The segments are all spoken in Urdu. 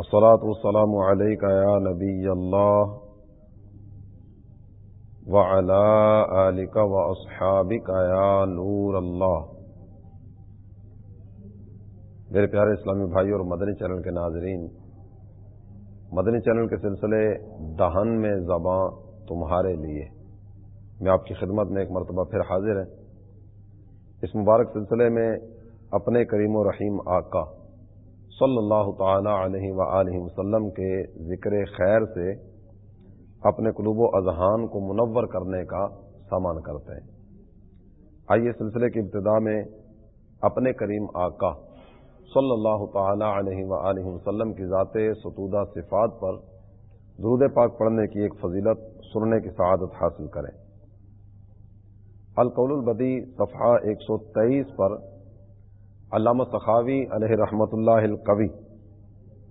الصلاة والسلام عليك يا نبي الله وعلى آلك وأصحابك يا نور اللہ میرے پیارے اسلامی بھائی اور مدنی چینل کے ناظرین، مدنی چینل کے سلسلے دہن میں زباں تمہارے لیے۔ میں آپ کی خدمت میں ایک مرتبہ پھر حاضر ہے اس مبارک سلسلے میں اپنے کریم و رحیم آقا صلی اللہ تعالی علیہ و وسلم کے ذکر خیر سے اپنے قلوب و اذہان کو منور کرنے کا سامان کرتے ہیں۔ آئیے سلسلے کی ابتدا میں اپنے کریم آقا صلی اللہ تعالی علیہ و وسلم کی ذات ستودہ صفات پر درود پاک پڑھنے کی ایک فضیلت سننے کی سعادت حاصل کریں۔ القول البدی صفحہ ایک سو تیئیس پر علامہ سخاوی علیہ رحمۃ اللہ القوی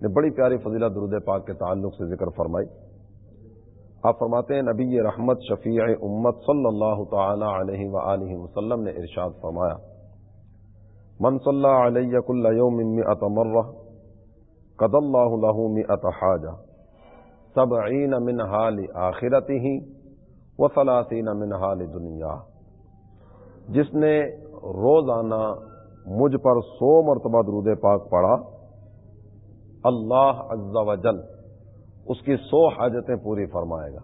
نے بڑی پیاری فضیلت درود پاک کے تعلق سے ذکر فرمائی۔ آپ فرماتے ہیں، نبی رحمت شفیع امت صلی اللہ تعالی علیہ وآلہ وسلم نے ارشاد فرمایا، من صلی علیہ کل یوم مئت مرہ قد اللہ له مئت حاجہ، سبعین من حال آخرته و ثلاثین من حال دنیا۔ جس نے روزانہ مجھ پر سو مرتبہ درود پاک پڑھا۔ اللہ عز و جل اس کی سو حاجتیں پوری فرمائے گا۔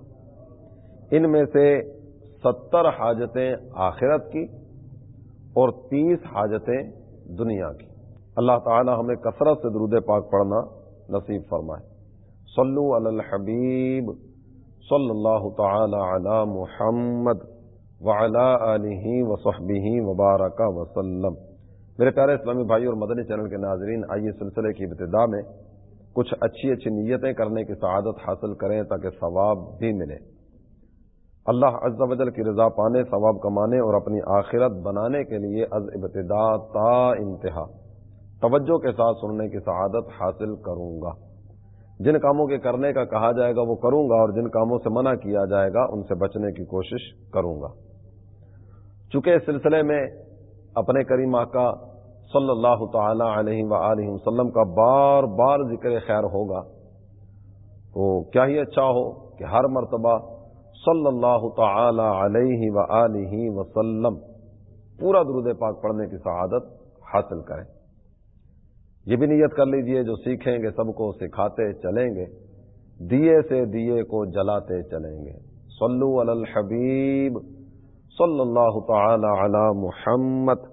ان میں سے ستر حاجتیں آخرت کی اور تیس حاجتیں دنیا کی۔ اللہ تعالی ہمیں کثرت سے درود پاک پڑھنا نصیب فرمائے۔ صلو علی الحبیب صلی اللہ تعالی علی محمد وعلی آلہ وصحبہ وبارک وسلم۔ میرے پیارے اسلامی بھائی اور مدنی چینل کے ناظرین، آئیے سلسلے کی ابتدا میں کچھ اچھی اچھی نیتیں کرنے کی سعادت حاصل کریں تاکہ ثواب بھی ملے۔ اللہ عز و جل کی رضا پانے، ثواب کمانے اور اپنی آخرت بنانے کے لیے از ابتدا تا انتہا۔ توجہ کے ساتھ سننے کی سعادت حاصل کروں گا۔ جن کاموں کے کرنے کا کہا جائے گا وہ کروں گا اور جن کاموں سے منع کیا جائے گا ان سے بچنے کی کوشش کروں گا۔ چونکہ اس سلسلے میں اپنے کریم آقا صلی اللہ تعالی علیہ و وسلم کا بار بار ذکر خیر ہوگا۔ تو کیا ہی اچھا ہو کہ ہر مرتبہ صلی اللہ تعالی علیہ و وسلم پورا درود پاک پڑھنے کی سعادت حاصل کریں۔ یہ بھی نیت کر لیجیے جو سیکھیں گے سب کو، سکھاتے چلیں گے، دیے سے دیے کو جلاتے چلیں گے۔ صلو علی الحبیب صلی اللہ تعالی علی محمد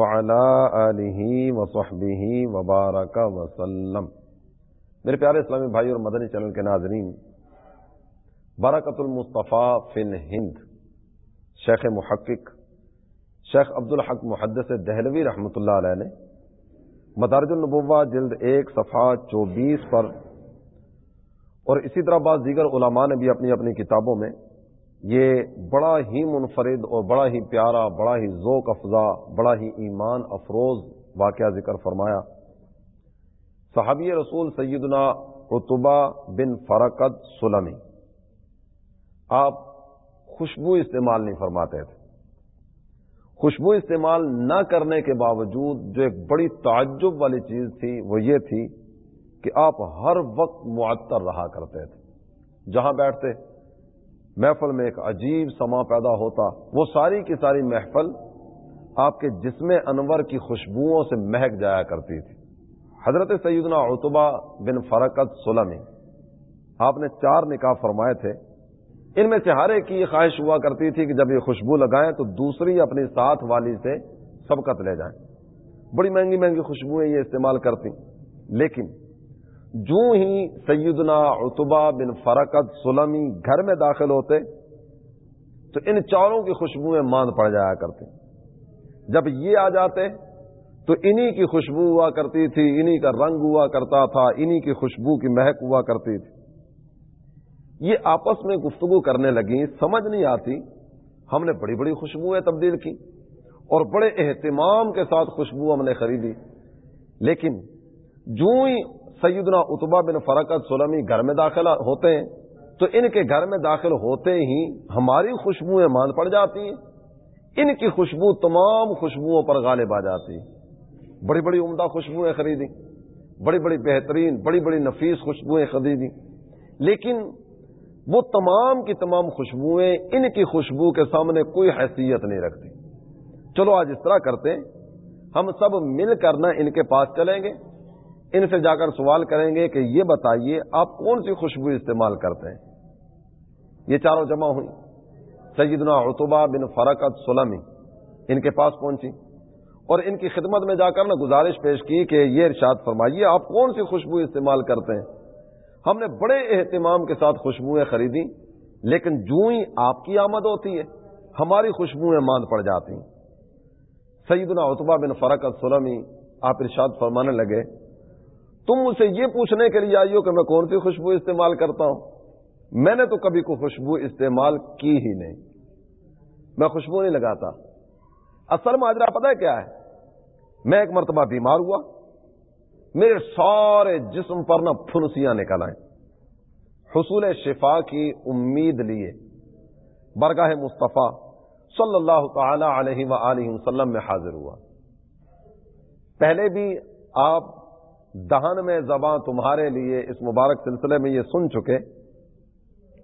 آلہ وصحبہ وبارک وسلم۔ میرے پیارے اسلامی بھائی اور مدنی چینل کے ناظرین برکت المصطفیٰ فن ہند شیخ محقق، شیخ عبد الحق محدث دہلوی رحمۃ اللہ علیہ نے مدارج النبوہ جلد ایک، صفحہ چوبیس پر اور اسی طرح بعض دیگر علماء نے بھی اپنی اپنی کتابوں میں یہ بڑا ہی منفرد اور بڑا ہی پیارا، بڑا ہی ذوق افزا، بڑا ہی ایمان افروز واقعہ ذکر فرمایا۔ صحابی رسول سیدنا رتبہ بن فرقت سلمی۔ آپ خوشبو استعمال نہیں فرماتے تھے۔ خوشبو استعمال نہ کرنے کے باوجود جو ایک بڑی تعجب والی چیز تھی وہ یہ تھی کہ آپ ہر وقت معطر رہا کرتے تھے۔ جہاں بیٹھتے محفل میں ایک عجیب سما پیدا ہوتا، وہ ساری کی ساری محفل آپ کے جسم انور کی خوشبوؤں سے مہک جایا کرتی تھی۔ حضرت سیدنا اتبا بن فرقت سلمی، آپ نے چار نکاح فرمائے تھے۔ ان میں سے ہر ایک کی یہ خواہش ہوا کرتی تھی کہ جب یہ خوشبو لگائیں تو دوسری اپنی ساتھ والی سے سبقت لے جائیں۔ بڑی مہنگی مہنگی خوشبوئیں یہ استعمال کرتی، لیکن جو ہی سیدنا اتبا بن فرقت سلمی گھر میں داخل ہوتے، تو ان چاروں کی خوشبوئیں ماند پڑ جایا کرتے۔ جب یہ آ جاتے، تو انہی کی خوشبو ہوا کرتی تھی، انہی کا رنگ ہوا کرتا تھا، انہی کی خوشبو کی مہک ہوا کرتی تھی۔ یہ آپس میں گفتگو کرنے لگی سمجھ نہیں آتی۔ ہم نے بڑی بڑی خوشبوئیں تبدیل کی اور بڑے اہتمام کے ساتھ خوشبو ہم نے خریدی۔ لیکن جو ہی سیدنا اتبا بن فرقت سلمی گھر میں داخل ہوتے ہیں۔ تو ان کے گھر میں داخل ہوتے ہی ہماری خوشبوئیں مان پڑ جاتی ہیں۔ ان کی خوشبو تمام خوشبوؤں پر غالب آ جاتی بڑی بڑی عمدہ خوشبوئیں خریدی بڑی بڑی بہترین، بڑی بڑی نفیس خوشبوئیں خریدی لیکن وہ تمام کی تمام خوشبوئیں ان کی خوشبو کے سامنے کوئی حیثیت نہیں رکھتی۔ چلو آج اس طرح کرتے ہیں۔ ہم سب مل کر نہ ان کے پاس چلیں گے۔ ان سے جا کر سوال کریں گے کہ یہ بتائیے آپ کون سی خوشبو استعمال کرتے ہیں؟ یہ چاروں جمع ہوئی۔ سیدنا اتبا بن فرقت سلمی ان کے پاس پہنچی اور ان کی خدمت میں جا کر نا گزارش پیش کی کہ یہ ارشاد فرمائیے، آپ کون سی خوشبو استعمال کرتے ہیں؟ ہم نے بڑے اہتمام کے ساتھ خوشبوئیں خریدی لیکن جو ہی آپ کی آمد ہوتی ہے، ہماری خوشبوئیں ماند پڑ جاتی ہیں۔ سیدنا اتبا بن فرقت سلمی آپ ارشاد فرمانے لگے تم مجھ سے یہ پوچھنے کے لیے آئی ہو کہ میں کون سی خوشبو استعمال کرتا ہوں؟ میں نے تو کبھی کوئی خوشبو استعمال کی ہی نہیں۔ میں خوشبو نہیں لگاتا۔ اصل ماجرا پتہ ہے کیا ہے؟ میں ایک مرتبہ بیمار ہوا۔ میرے سارے جسم پر نہ پھنسیاں نکل آئیں۔ حصول شفا کی امید لیے۔ برگاہ مصطفیٰ صلی اللہ تعالی علیہ و وسلم میں حاضر ہوا۔ پہلے بھی آپ دہن میں زباں تمہارے لیے اس مبارک سلسلے میں یہ سن چکے،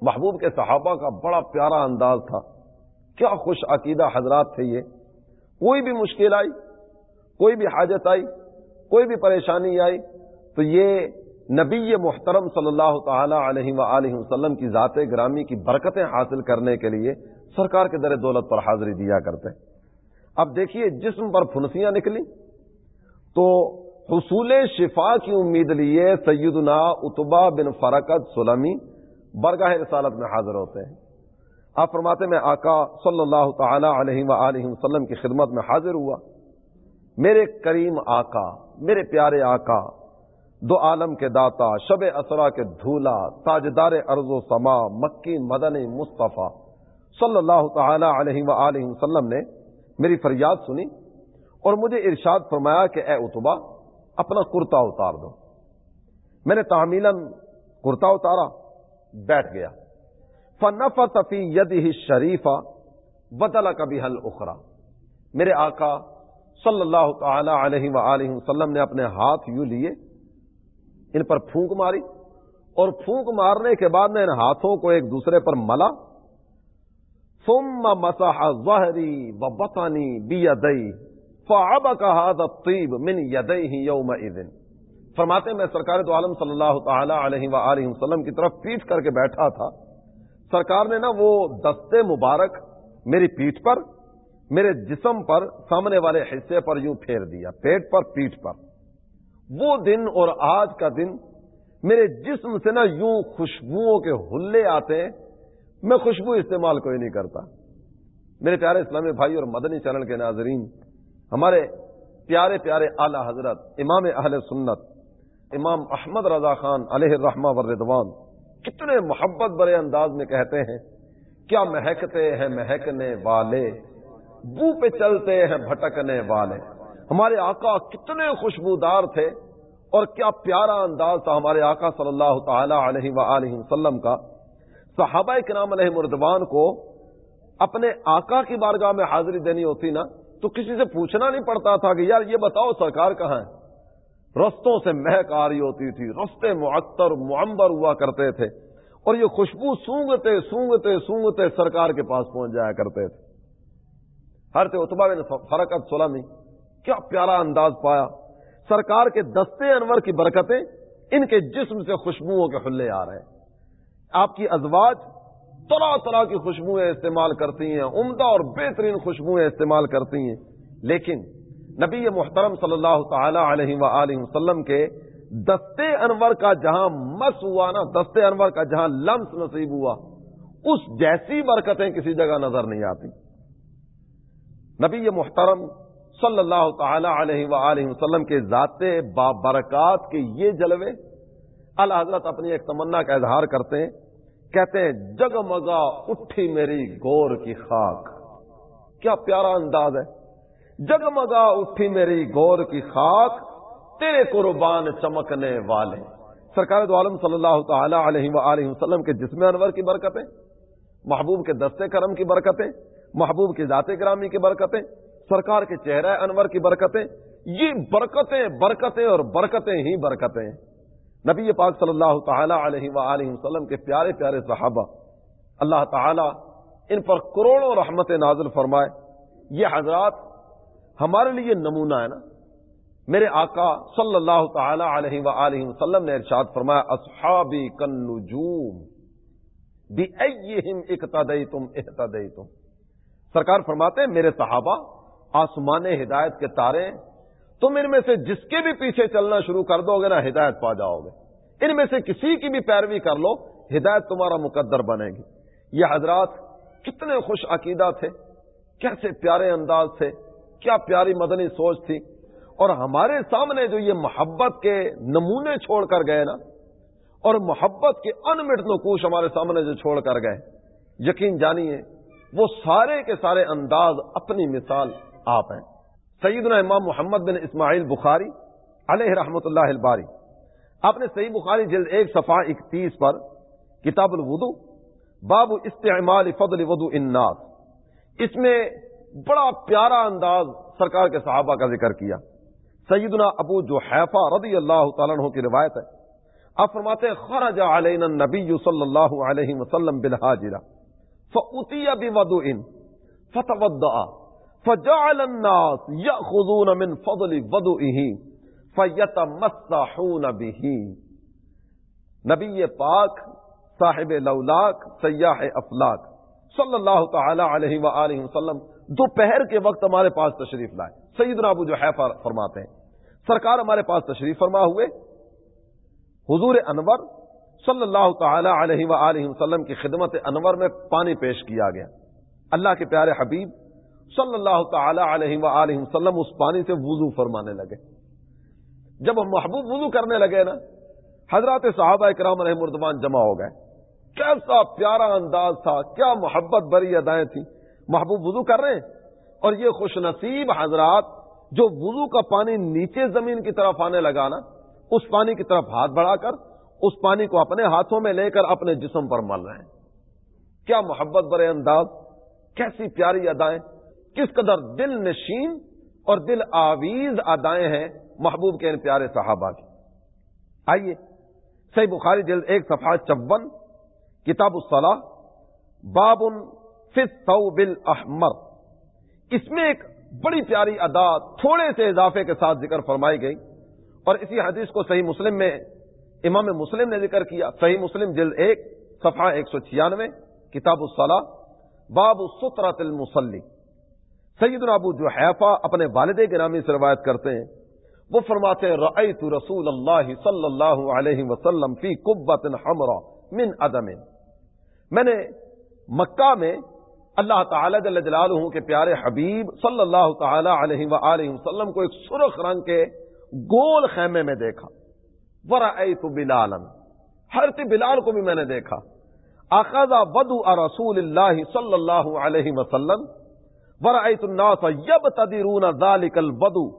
محبوب کے صحابہ کا بڑا پیارا انداز تھا۔ کیا خوش عقیدہ حضرات تھے یہ۔ کوئی بھی مشکل آئی، کوئی بھی حاجت آئی، کوئی بھی پریشانی آئی، تو یہ نبی محترم صلی اللہ تعالی علیہ و وسلم کی ذات گرامی کی برکتیں حاصل کرنے کے لیے سرکار کے در دولت پر حاضری دیا کرتے۔ اب دیکھیے جسم پر پھنسیاں نکلی تو حصول شفا کی امید لیے سیدنا اتبا بن فرقت سلمی برگاہ رسالت میں حاضر ہوتے ہیں۔ آپ فرماتے میں آقا صلی اللہ تعالی علیہ و وسلم کی خدمت میں حاضر ہوا۔ میرے کریم آقا، میرے پیارے آقا، دو عالم کے داتا، شب اسرا کے دھولا، تاجدار ارض و سما، مکی مدنی مصطفیٰ صلی اللہ تعالی علیہ و وسلم نے میری فریاد سنی اور مجھے ارشاد فرمایا کہ اے اتبا اپنا کرتا اتار دو۔ میں نے تعمیل کرتا اتارا، بیٹھ گیا۔ فنف تفی ید ہی شریفہ بدلا کبھی حل اخرا میرے آقا صلی اللہ تعالی علیہ و وسلم نے اپنے ہاتھ یوں لیے، ان پر پھونک ماری۔ اور پھونک مارنے کے بعد میں ان ہاتھوں کو ایک دوسرے پر ملا۔ ثم مسح ظہری و بطانی بی فعب کا طیب من یدئی یوم فرماتے میں سرکار تو عالم صلی اللہ تعالی علیہ و وسلم کی طرف پیٹ کر کے بیٹھا تھا۔ سرکار نے نا وہ دستے مبارک میری پیٹ پر، میرے جسم پر، سامنے والے حصے پر یوں پھیر دیا پیٹ پر پیٹ پر۔ وہ دن اور آج کا دن میرے جسم سے نا یوں خوشبوؤں کے ہلے آتے ہیں، میں خوشبو استعمال کوئی نہیں کرتا۔ میرے پیارے اسلامی بھائی اور مدنی چینل کے ناظرین ہمارے پیارے پیارے اعلی حضرت، امام اہل سنت، امام احمد رضا خان علیہ الرحمہ وردوان کتنے محبت برے انداز میں کہتے ہیں، کیا مہکتے ہیں مہکنے والے، بو پہ چلتے ہیں بھٹکنے والے۔ ہمارے آقا کتنے خوشبودار تھے اور کیا پیارا انداز تھا ہمارے آقا صلی اللہ تعالی علیہ و وسلم کا۔ صحابہ کرام علیہ مردوان کو اپنے آقا کی بارگاہ میں حاضری دینی ہوتی نا تو کسی سے پوچھنا نہیں پڑتا تھا کہ یار یہ بتاؤ سرکار کہاں ہے؟ رستوں سے مہک آ رہی ہوتی تھی، رستے معطر، معمبر ہوا کرتے تھے، اور یہ خوشبو سونگتے سونگتے سونگتے سرکار کے پاس پہنچ جایا کرتے تھے۔ ہر تھے اتبا نے فرقت سلامی کیا پیارا انداز پایا۔ سرکار کے دستے انور کی برکتیں ان کے جسم سے خوشبوؤں کے حلے آ رہے ہیں۔ آپ کی ازواج طرح طرح کی خوشبوئیں استعمال کرتی ہیں، عمدہ اور بہترین خوشبوئیں استعمال کرتی ہیں۔ لیکن نبی محترم صلی اللہ تعالی علیہ و وسلم کے دستے انور کا جہاں مس ہوا نا دستے انور کا جہاں لمس نصیب ہوا، اس جیسی برکتیں کسی جگہ نظر نہیں آتی۔ نبی محترم صلی اللہ تعالی علیہ وآلہ وسلم کے ذات بابرکات کے یہ جلوے، اللہ حضرت اپنی ایک تمنا کا اظہار کرتے ہیں۔ کہتے ہیں، جگمگا اٹھی میری گور کی خاک. کیا پیارا انداز ہے؟ جگمگا اٹھی میری گور کی خاک، تیرے قربان چمکنے والے. سرکار دو عالم صلی اللہ تعالی علیہ وآلہ وسلم کے جسم انور کی برکتیں، محبوب کے دستے کرم کی برکتیں، محبوب کی ذات گرامی کی برکتیں، سرکار کے چہرہ انور کی برکتیں، یہ برکتیں برکتیں اور برکتیں ہی برکتیں نبی پاک صلی اللہ تعالی علیہ وآلہ وسلم کے پیارے پیارے صحابہ، اللہ تعالی ان پر کروڑوں رحمت نازل فرمائے۔ یہ حضرات ہمارے لیے نمونہ ہے نا۔ میرے آقا صلی اللہ تعالی علیہ وآلہ وسلم نے ارشاد فرمایا اصحابی کن نجوم اقتدئی تم احتدئی تم سرکار فرماتے ہیں، میرے صحابہ، آسمان ہدایت کے تارے تم ان میں سے جس کے بھی پیچھے چلنا شروع کر دو گے نا، ہدایت پا جاؤ گے۔ ان میں سے کسی کی بھی پیروی کر لو، ہدایت تمہارا مقدر بنے گی۔ یہ حضرات کتنے خوش عقیدہ تھے، کیسے پیارے انداز تھے، کیا پیاری مدنی سوچ تھی۔ اور ہمارے سامنے جو یہ محبت کے نمونے چھوڑ کر گئے نا، اور محبت کے انمٹ نکوش ہمارے سامنے جو چھوڑ کر گئے، یقین جانیے، وہ سارے کے سارے انداز اپنی مثال آپ ہیں۔ سیدنا امام محمد بن اسماعیل بخاری علیہ رحمت اللہ الباری۔ آپ نے صحیح بخاری جلد ایک صفحہ اکتیس پر کتاب الودو باب استعمال فضل ودو الناس۔ اس میں بڑا پیارا انداز سرکار کے صحابہ کا ذکر کیا۔ سیدنا ابو جو حیفا رضی اللہ تعالیٰ عنہ کی روایت ہے۔ آپ فرماتے خرج علینا النبی صلی اللہ علیہ وسلم بالحاجرہ فأتی بودئن فتودعا فجعل الناس یأخذون من فضل وضعه فیتمسحون به. نبی پاک، صاحب لولاک، سیاح افلاک، صلی اللہ تعالی علیہ وآلہ وسلم دوپہر کے وقت ہمارے پاس تشریف لائے۔ سیدنا ابو جو حیفہ فرماتے ہیں، سرکار ہمارے پاس تشریف فرما ہوئے۔ حضور انور، صلی اللہ تعالی علیہ وآلہ وسلم کی خدمت انور میں پانی پیش کیا گیا۔ اللہ کے پیارے حبیب صلی اللہ تعالی علیہ وآلہ وسلم اس پانی سے وضو فرمانے لگے۔ جب ہم محبوب وضو کرنے لگے نا، حضرات صحابہ اکرام علیہ مردمان جمع ہو گئے۔ کیسا پیارا انداز تھا، کیا محبت بری ادائیں تھیں۔ محبوب وضو کر رہے ہیں۔ اور یہ خوش نصیب حضرات، جو وضو کا پانی نیچے زمین کی طرف آنے لگا نا، اس پانی کی طرف ہاتھ بڑھا کر، اس پانی کو اپنے ہاتھوں میں لے کر اپنے جسم پر مل رہے ہیں۔ کیا محبت برے انداز، کیسی پیاری ادائیں۔ کس قدر دل نشین اور دل آویز ادائیں ہیں محبوب کے ان پیارے صحابہ کی۔ آئیے، صحیح بخاری جلد ایک صفحہ چون، کتاب الصلاح، باب بل احمر اس میں ایک بڑی پیاری ادا تھوڑے سے اضافے کے ساتھ ذکر فرمائی گئی اور اسی حدیث کو صحیح مسلم میں امام مسلم نے ذکر کیا۔ صحیح مسلم جلد ایک، صفحہ ایک سو چھیانوے، کتاب الصلاح، باب سترت المسلی سید ابو جو حیفا اپنے والد گرامی سے روایت کرتے ہیں۔ وہ فرماتے ہیں، رأیت رسول اللہ صلی اللہ علیہ وسلم فی قبت حمرا من عدم. میں نے مکہ میں اللہ تعالی جل جلالہ کے پیارے حبیب صلی اللہ تعالی علیہ وآلہ وسلم کو ایک سرخ رنگ کے گول خیمے میں دیکھا۔ ورا بلالن حرت بلال کو بھی میں نے دیکھا۔ اخذا بدو رسول اللہ صلی اللہ علیہ وسلم ورا الناس یبتدرون ذلك البدو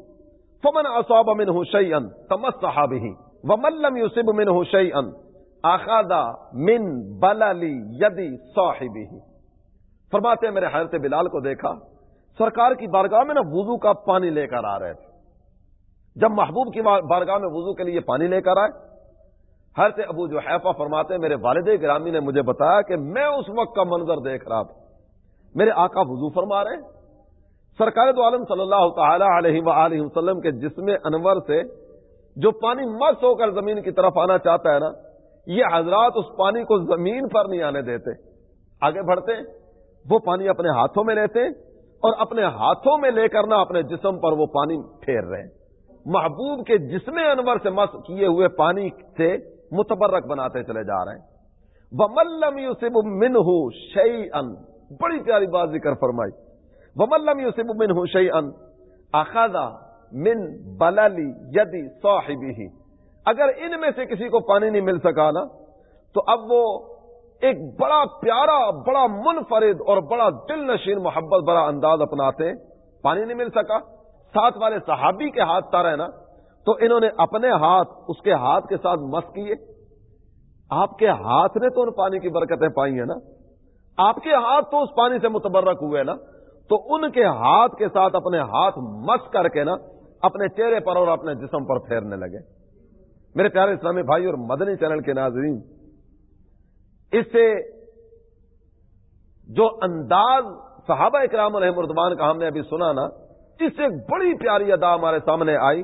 فمن اصاب منه شيئا تمسح به، ومن لم يصب منه شيئا اخذ من بلل يد صاحبه۔ فرماتے ہیں، میرے حضرت بلال کو دیکھا، سرکار کی بارگاہ میں نا وضو کا پانی لے کر آ رہے تھے۔ جب محبوب کی بارگاہ میں وضو کے لیے پانی لے کر آئے، حضرت ابو جو حیفہ فرماتے ہیں، میرے والد گرامی نے مجھے بتایا کہ میں اس وقت کا منظر دیکھ رہا تھا۔ میرے آقا وضو فرما رہے ہیں۔ سرکار دو عالم صلی اللہ تعالی علیہ وآلہ وسلم کے جسم انور سے جو پانی مست ہو کر زمین کی طرف آنا چاہتا ہے نا، یہ حضرات اس پانی کو زمین پر نہیں آنے دیتے۔ آگے بڑھتے وہ پانی اپنے ہاتھوں میں لیتے اور اپنے ہاتھوں میں لے کر نہ اپنے جسم پر وہ پانی پھیر رہے ہیں۔ محبوب کے جسم انور سے مس کیے ہوئے پانی سے متبرک بناتے چلے جا رہے ہیں۔ وہ ملم یوسف من ہو شعی ان بڑی پیاری بات ذکر فرمائی۔ وہ ملم یوسف من ہو ان اخذا من بللی یدی صاحبی ہی اگر ان میں سے کسی کو پانی نہیں مل سکا نا، تو اب وہ ایک بڑا پیارا، بڑا منفرد اور بڑا دل نشین محبت بڑا انداز اپناتے، پانی نہیں مل سکا۔ ساتھ والے صحابی کے ہاتھ تارا ہے نا، تو انہوں نے اپنے ہاتھ، اس کے ہاتھ کے ساتھ مس کیے۔ آپ کے ہاتھ نے تو ان پانی کی برکتیں پائی ہیں نا۔ آپ کے ہاتھ تو اس پانی سے متبرک ہوئے نا، تو ان کے ہاتھ کے ساتھ اپنے ہاتھ مس کر کے نا اپنے چہرے پر اور اپنے جسم پر پھیرنے لگے۔ میرے پیارے اسلامی بھائی اور مدنی چینل کے ناظرین، اس سے جو انداز صحابہ اکرام علیہ مردمان کا ہم نے ابھی سنا نا، اس سے ایک بڑی پیاری ادا ہمارے سامنے آئی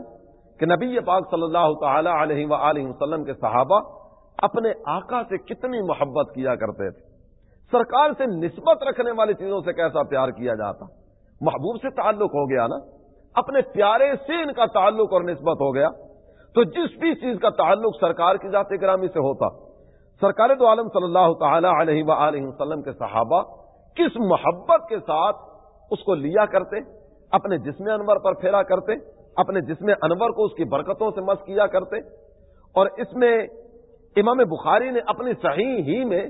کہ نبی پاک صلی اللہ تعالی علیہ و وسلم کے صحابہ اپنے آقا سے کتنی محبت کیا کرتے تھے۔ سرکار سے نسبت رکھنے والی چیزوں سے کیسا پیار کیا جاتا؟ محبوب سے تعلق ہو گیا نا؟ اپنے پیارے سے ان کا تعلق اور نسبت ہو گیا۔ تو جس بھی چیز کا تعلق سرکار کی ذات گرامی سے ہوتا، سرکار تو عالم صلی اللہ تعالی علیہ و وسلم کے صحابہ کس محبت کے ساتھ اس کو لیا کرتے؟ اپنے جسم انور پر پھیرا کرتے، اپنے جسم انور کو اس کی برکتوں سے مس کیا کرتے؟ اور اس میں امام بخاری نے اپنی صحیح ہی میں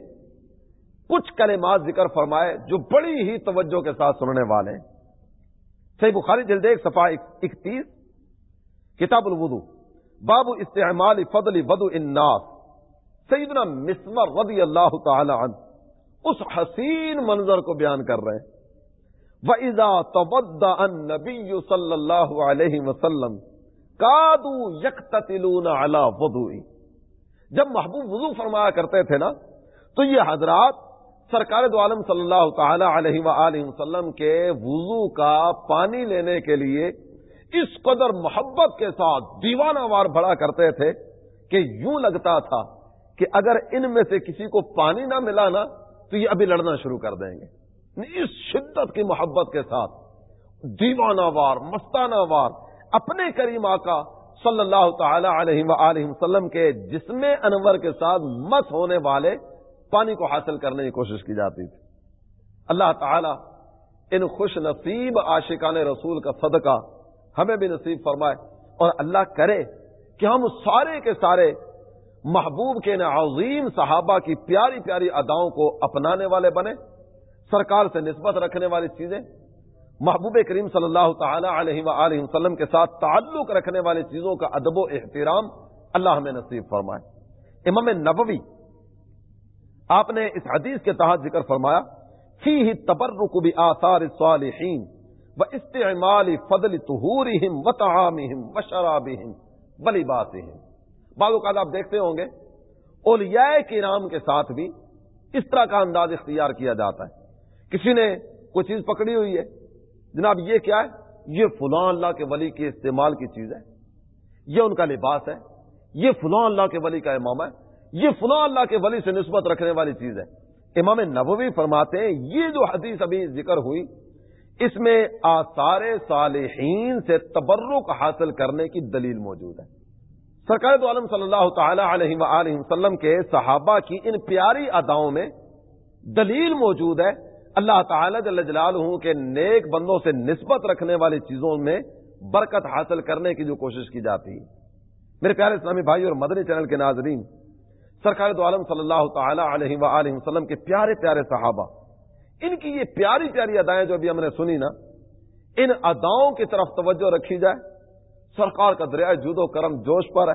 کچھ کلمات ذکر فرمائے جو بڑی ہی توجہ کے ساتھ سننے والے ہیں۔ صحیح بخاری جلد ایک صفا اکتیس۔ کتاب الودو باب استعمال فضل ودو الناس۔ سیدنا مسمر رضی اللہ تعالی عنہ اس حسین منظر کو بیان کر رہے ہیں۔ وَإِذَا تَوَدَّ النَّبِيُّ صلی اللہ علیہ وسلم کادو یکتلون علی وضوئی جب محبوب وضو فرمایا کرتے تھے نا، تو یہ حضرات سرکار دو عالم صلی اللہ تعالی علیہ و وسلم کے وضو کا پانی لینے کے لیے اس قدر محبت کے ساتھ دیوانہ وار بڑا کرتے تھے کہ یوں لگتا تھا کہ اگر ان میں سے کسی کو پانی نہ ملا نا تو یہ ابھی لڑنا شروع کر دیں گے۔ اس شدت کی محبت کے ساتھ دیوانہ وار، مستانہ وار، اپنے کریم آقا صلی اللہ تعالی علیہ و وسلم کے جسم انور کے ساتھ مس ہونے والے پانی کو حاصل کرنے کی کوشش کی جاتی تھی۔ اللہ تعالی ان خوش نصیب عاشقان رسول کا صدقہ ہمیں بھی نصیب فرمائے اور اللہ کرے کہ ہم سارے کے سارے محبوب کے عظیم صحابہ کی پیاری پیاری اداؤں کو اپنانے والے بنے سرکار سے نسبت رکھنے والی چیزیں، محبوب کریم صلی اللہ تعالی علیہ و وسلم کے ساتھ تعلق رکھنے والی چیزوں کا ادب و احترام اللہ ہمیں نصیب فرمائے۔ امام نبوی آپ نے اس حدیث کے تحت ذکر فرمایا فی ہی تبرک بھی آثار صالحین و استعمال فضل تہورہم و تعامہم و شرابہم بلی باتہم بعض اوقات آپ دیکھتے ہوں گے، اولیاء کے نام کے ساتھ بھی اس طرح کا انداز اختیار کیا جاتا ہے۔ کسی نے کوئی چیز پکڑی ہوئی ہے، جناب یہ کیا ہے؟ یہ فلاں اللہ کے ولی کے استعمال کی چیز ہے، یہ ان کا لباس ہے، یہ فلاں اللہ کے ولی کا امام ہے۔ یہ فلاں اللہ کے ولی سے نسبت رکھنے والی چیز ہے۔ امام نبوی فرماتے ہیں، یہ جو حدیث ابھی ذکر ہوئی، اس میں آثار صالحین سے تبرک حاصل کرنے کی دلیل موجود ہے۔ سرکار تو عالم صلی اللہ تعالی علیہ وآلہ وسلم کے صحابہ کی ان پیاری اداؤں میں دلیل موجود ہے۔ اللہ تعالی جل جلالہ کے نیک بندوں سے نسبت رکھنے والی چیزوں میں برکت حاصل کرنے کی جو کوشش کی جاتی۔ ہے میرے پیارے اسلامی بھائی اور مدنی چینل کے ناظرین سرکار دو عالم صلی اللہ تعالی علیہ وآلہ وسلم کے پیارے پیارے صحابہ، ان کی یہ پیاری پیاری ادائیں جو ابھی ہم نے سنی نا، ان اداؤں کی طرف توجہ رکھی جائے۔ سرکار کا دریائے جود و کرم جوش پر ہے۔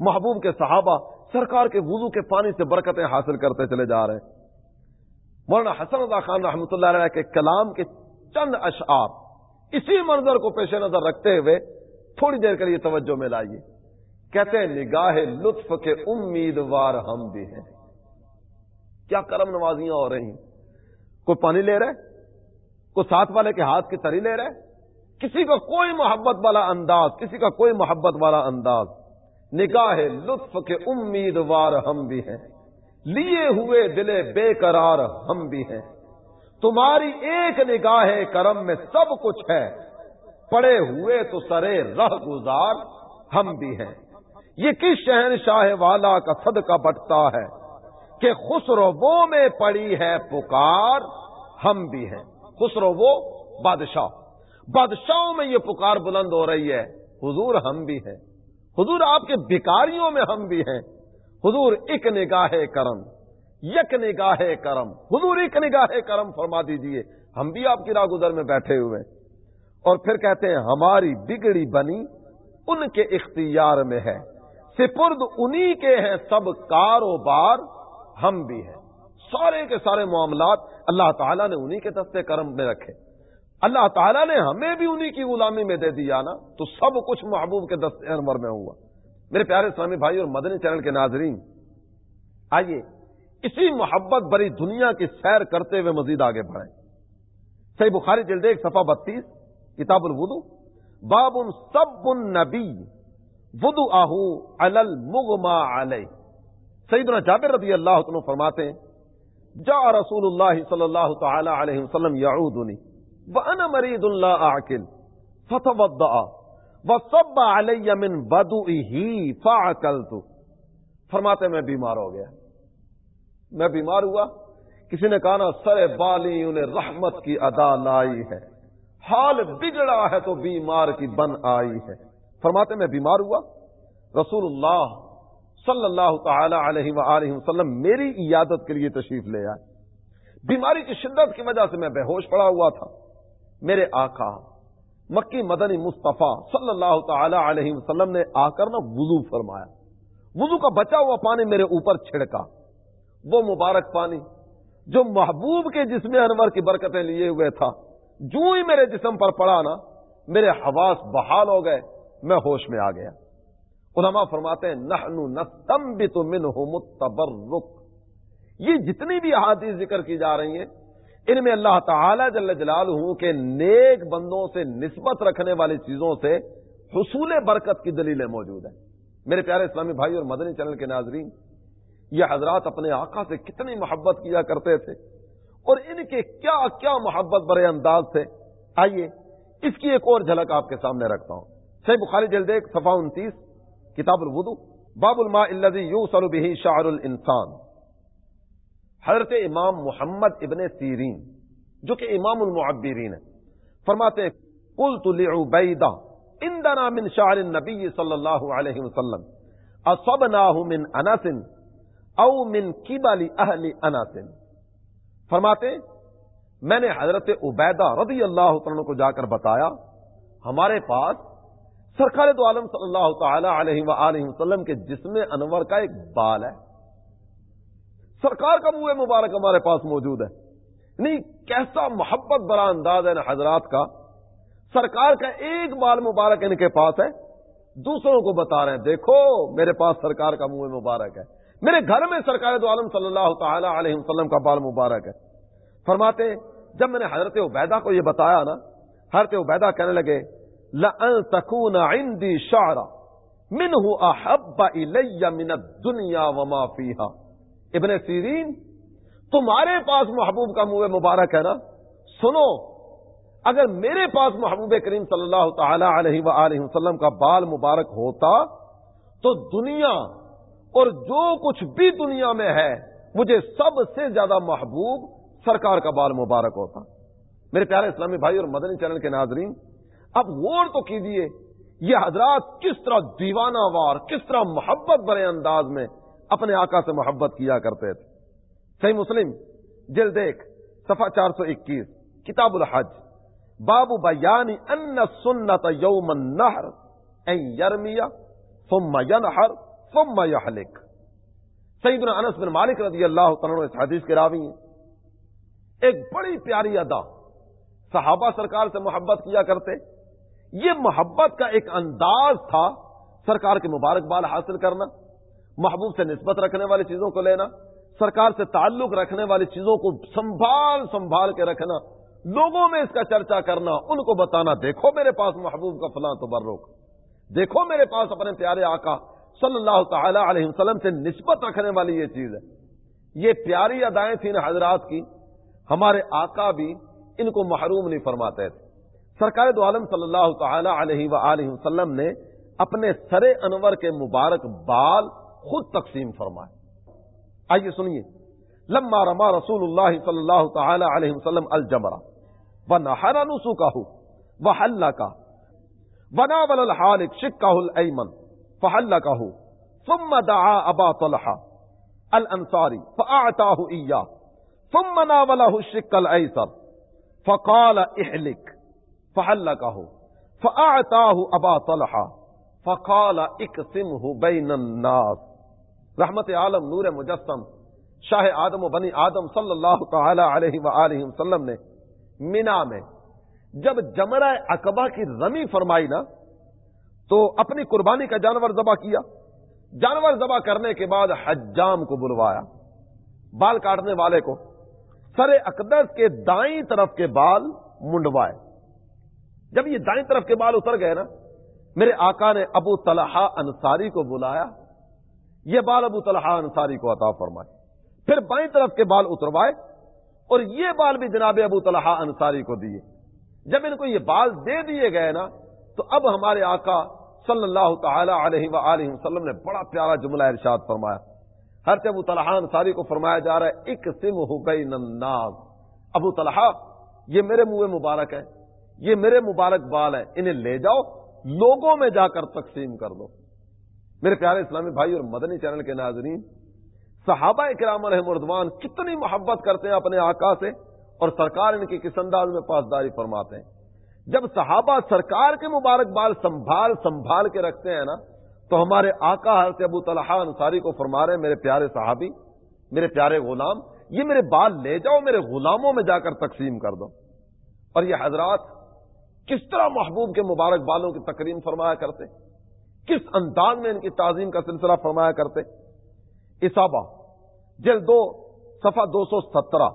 محبوب کے صحابہ سرکار کے وضو کے پانی سے برکتیں حاصل کرتے چلے جا رہے ہیں۔ مولانا حسن اللہ خان رحمۃ اللہ علیہ کے کلام کے چند اشعار اسی منظر کو پیش نظر رکھتے ہوئے تھوڑی دیر کے لیے توجہ میں لائیے۔ کہتے ہیں نگاہ لطف کے امیدوار ہم بھی ہیں۔ کیا کرم نوازیاں ہو رہی ہیں؟ کوئی پانی لے رہے؟ کوئی ساتھ والے کے ہاتھ کی تری لے رہے؟ کسی کا کوئی محبت والا انداز، کسی کا کوئی محبت والا انداز۔ نگاہ لطف کے امیدوار ہم بھی ہیں۔ لیے ہوئے دلے بے قرار ہم بھی ہیں۔ تمہاری ایک نگاہ کرم میں سب کچھ ہے۔ پڑے ہوئے تو سرے رہ گزار ہم بھی ہیں۔ یہ کس شہن شاہ والا کا صدقہ بٹتا ہے کہ خسرو وہ میں پڑی ہے پکار؟ ہم بھی ہیں۔ خسرو وہ بادشاہ۔ بادشاہوں میں یہ پکار بلند ہو رہی ہے۔ حضور ہم بھی ہیں۔ حضور آپ کے بھکاریوں میں ہم بھی ہیں۔ حضور ایک نگاہ کرم، یک نگاہ کرم۔ حضور ایک نگاہ کرم، فرما دیجیے۔ ہم بھی آپ کی راہ گزر میں بیٹھے ہوئے اور پھر کہتے ہیں، ہماری بگڑی بنی ان کے اختیار میں ہے۔ سپرد انہی کے ہیں سب کاروبار، ہم بھی ہیں۔ سارے کے سارے معاملات اللہ تعالیٰ نے انہی کے دستے کرم میں رکھے۔ اللہ تعالیٰ نے ہمیں بھی انہی کی غلامی میں دے دیا نا، تو سب کچھ محبوب کے دستے انور میں ہوا۔ میرے پیارے اسلامی بھائی اور مدنی چینل کے ناظرین، آئیے، اسی محبت بری دنیا کی سیر کرتے ہوئے مزید آگے بڑھیں۔ صحیح بخاری جلد ایک صفحہ بتیس، کتاب الودو باب سب النبی۔ ودو آہو المغما علیہ سیدنا جابر رضی اللہ عنہ فرماتے ہیں جا رسول اللہ صلی اللہ تعالی علیہ وسلم یعودنی وانا مرید اللہ عاقل فتوضع وصب علی من بدوئه فعقلت فرماتے میں بیمار ہو گیا۔ میں بیمار ہوا۔ کسی نے کہا نا، سر بالی انہیں رحمت کی ادا لائی ہے۔ حال بگڑا ہے تو بیمار کی بن آئی ہے۔ فرماتے میں بیمار ہوا. رسول اللہ صلی اللہ تعالی علیہ وآلہ وسلم میری عیادت کے لیے تشریف لے آئے۔ بیماری کی شدت کی وجہ سے میں بے ہوش پڑا ہوا تھا۔ میرے آقا مکی مدنی مصطفیٰ صلی اللہ تعالی علیہ وسلم نے آ کر نا وضو فرمایا۔ وضو کا بچا ہوا پانی میرے اوپر چھڑکا۔ وہ مبارک پانی جو محبوب کے جسم انور کی برکتیں لیے ہوئے تھا۔ جو ہی میرے جسم پر پڑا نا، میرے حواس بحال ہو گئے۔ میں ہوش میں آ گیا۔ علماء فرماتے ہیں، نحنو نستم بھی تو من یہ جتنی بھی احادیث ذکر کی جا رہی ہیں، ان میں اللہ تعالی جل جلال ہوں کہ نیک بندوں سے نسبت رکھنے والی چیزوں سے حصول برکت کی دلیلیں موجود ہیں۔ میرے پیارے اسلامی بھائی اور مدنی چینل کے ناظرین، یہ حضرات اپنے آقا سے کتنی محبت کیا کرتے تھے اور ان کے کیا کیا محبت برے انداز تھے۔ آئیے، اس کی ایک اور جھلک آپ کے سامنے رکھتا ہوں۔ صحیح بخاری جلد ایک صفا انتیس، کتاب الودو باب الماء الذي يوصل به شعر الانسان۔ حضرت امام محمد ابن سیرین، جو کہ امام المعبرین ہے، فرماتے ہیں، قلت لعبیدہ، اندنا من شعر النبی صلی اللہ علیہ وسلم، اصبناه من انس او من قبل اہل انس۔ فرماتے میں نے حضرت عبیدہ رضی اللہ عنہ کو جا کر بتایا، ہمارے پاس سرکار تو عالم صلی اللہ تعالی علیہ وآلہ وسلم کے جسم انور کا ایک بال ہے۔ سرکار کا منہ مبارک ہمارے پاس موجود ہے۔ نہیں، کیسا محبت برا انداز ہے حضرات کا۔ سرکار کا ایک بال مبارک ان کے پاس ہے۔ دوسروں کو بتا رہے ہیں، دیکھو، میرے پاس سرکار کا منہ مبارک ہے۔ میرے گھر میں سرکار دو عالم صلی اللہ تعالی علیہ وسلم کا بال مبارک ہے۔ فرماتے، جب میں نے حضرت عبیدہ کو یہ بتایا نا، حضرت عبیدہ کہنے لگے لَأَن عِنْدِي شَعْرًا مِنْهُ أَحَبَّ إِلَيَّ مِنَ الدُّنْيَا وَمَا فِيهَا۔ ابن سیرین، تمہارے پاس محبوب کا منہ مبارک ہے نا؟ سنو، اگر میرے پاس محبوب کریم صلی اللہ تعالی علیہ وآلہ وسلم کا بال مبارک ہوتا، تو دنیا اور جو کچھ بھی دنیا میں ہے، مجھے سب سے زیادہ محبوب سرکار کا بال مبارک ہوتا۔ میرے پیارے اسلامی بھائی اور مدنی چینل کے ناظرین اب غور تو کیجیے یہ حضرات کس طرح دیوانہ وار، کس طرح محبت برے انداز میں اپنے آقا سے محبت کیا کرتے تھے؟ صحیح مسلم، جلد ایک، صفحہ چار سو اکیس، کتاب الحج بابو بیانی ان سنت یوم النہر این یرمیا ثم ینحر، ثم یحلک سیدنا انس بن مالک رضی اللہ تعالیٰ اس حدیث کے راوی ہیں۔ ایک بڑی پیاری ادا صحابہ سرکار سے محبت کیا کرتے یہ محبت کا ایک انداز تھا سرکار کے مبارک بال حاصل کرنا، محبوب سے نسبت رکھنے والی چیزوں کو لینا، سرکار سے تعلق رکھنے والی چیزوں کو سنبھال سنبھال کے رکھنا، لوگوں میں اس کا چرچا کرنا، ان کو بتانا، دیکھو میرے پاس محبوب کا فلاں تو برروک دیکھو میرے پاس اپنے پیارے آقا صلی اللہ تعالی علیہ وسلم سے نسبت رکھنے والی یہ چیز ہے۔ یہ پیاری ادائیں تھیں حضرات کی، ہمارے آقا بھی ان کو محروم نہیں فرماتے تھے۔ سرکار دو عالم صلی اللہ تعالی علیہ و وسلم نے اپنے سر انور کے مبارک بال خود تقسیم فرمائے۔ آئیے سنیے۔ لما رما رسول اللہ صلی اللہ تعالی علیہ وسلم الجمرا و نہارا نسو کا ہو وہ وحل کا ونا ول الحالک شکہ الایمن فحل کا ہو ثم دعا ابا طلحہ الانصاری فاعتاه اياه ثم ناوله الشق الايسر فقال احلك فحلقه فاعتاه ابا طلحہ فقال اقسمه بين الناس. رحمت عالم نور مجسم، شاہ آدم و بنی آدم صلی اللہ تعالی علیہ وآلہ وسلم نے مینا میں جب جمرہ اقبا کی رمی فرمائی نا، تو اپنی قربانی کا جانور ذبح کیا۔ جانور ذبح کرنے کے بعد حجام کو بلوایا۔ بال کاٹنے والے کو سر اقدس کے دائیں طرف کے بال منڈوائے۔ جب یہ دائیں طرف کے بال اتر گئے نا، میرے آقا نے ابو طلحہ انصاری کو بلایا، یہ بال ابو طلحہ انصاری کو عطا فرمائے۔ پھر بائیں طرف کے بال اتروائے اور یہ بال بھی جناب ابو طلحہ انصاری کو دیے۔ جب ان کو یہ بال دے دیے گئے نا، تو اب ہمارے آقا صلی اللہ تعالی علیہ وآلہ وسلم نے بڑا پیارا جملہ ارشاد فرمایا۔ ہر ابو طلحہ انصاری کو فرمایا جا رہا ہے ایک سم ہو گئی ابو طلحہ، یہ میرے منہ مبارک ہے۔ یہ میرے مبارک بال ہے انہیں لے جاؤ، لوگوں میں جا کر تقسیم کر دو۔ میرے پیارے اسلامی بھائی اور مدنی چینل کے ناظرین، صحابہ کرام علیہ مردوان کتنی محبت کرتے ہیں اپنے آقا سے اور سرکار ان کی کس انداز میں پاسداری فرماتے ہیں۔ جب صحابہ سرکار کے مبارک بال سنبھال سنبھال کے رکھتے ہیں نا، تو ہمارے آقا حضرت ابو طلحہ انصاری کو فرما رہے ہیں، میرے پیارے صحابی، میرے پیارے غلام، یہ میرے بال لے جاؤ، میرے غلاموں میں جا کر تقسیم کر دو۔ اور یہ حضرات کس طرح محبوب کے مبارک بالوں کی تقریم فرمایا کرتے کس انداز میں ان کی تعظیم کا سلسلہ فرمایا کرتے اسابا جلد دو، صفحہ دو سو سترہ۔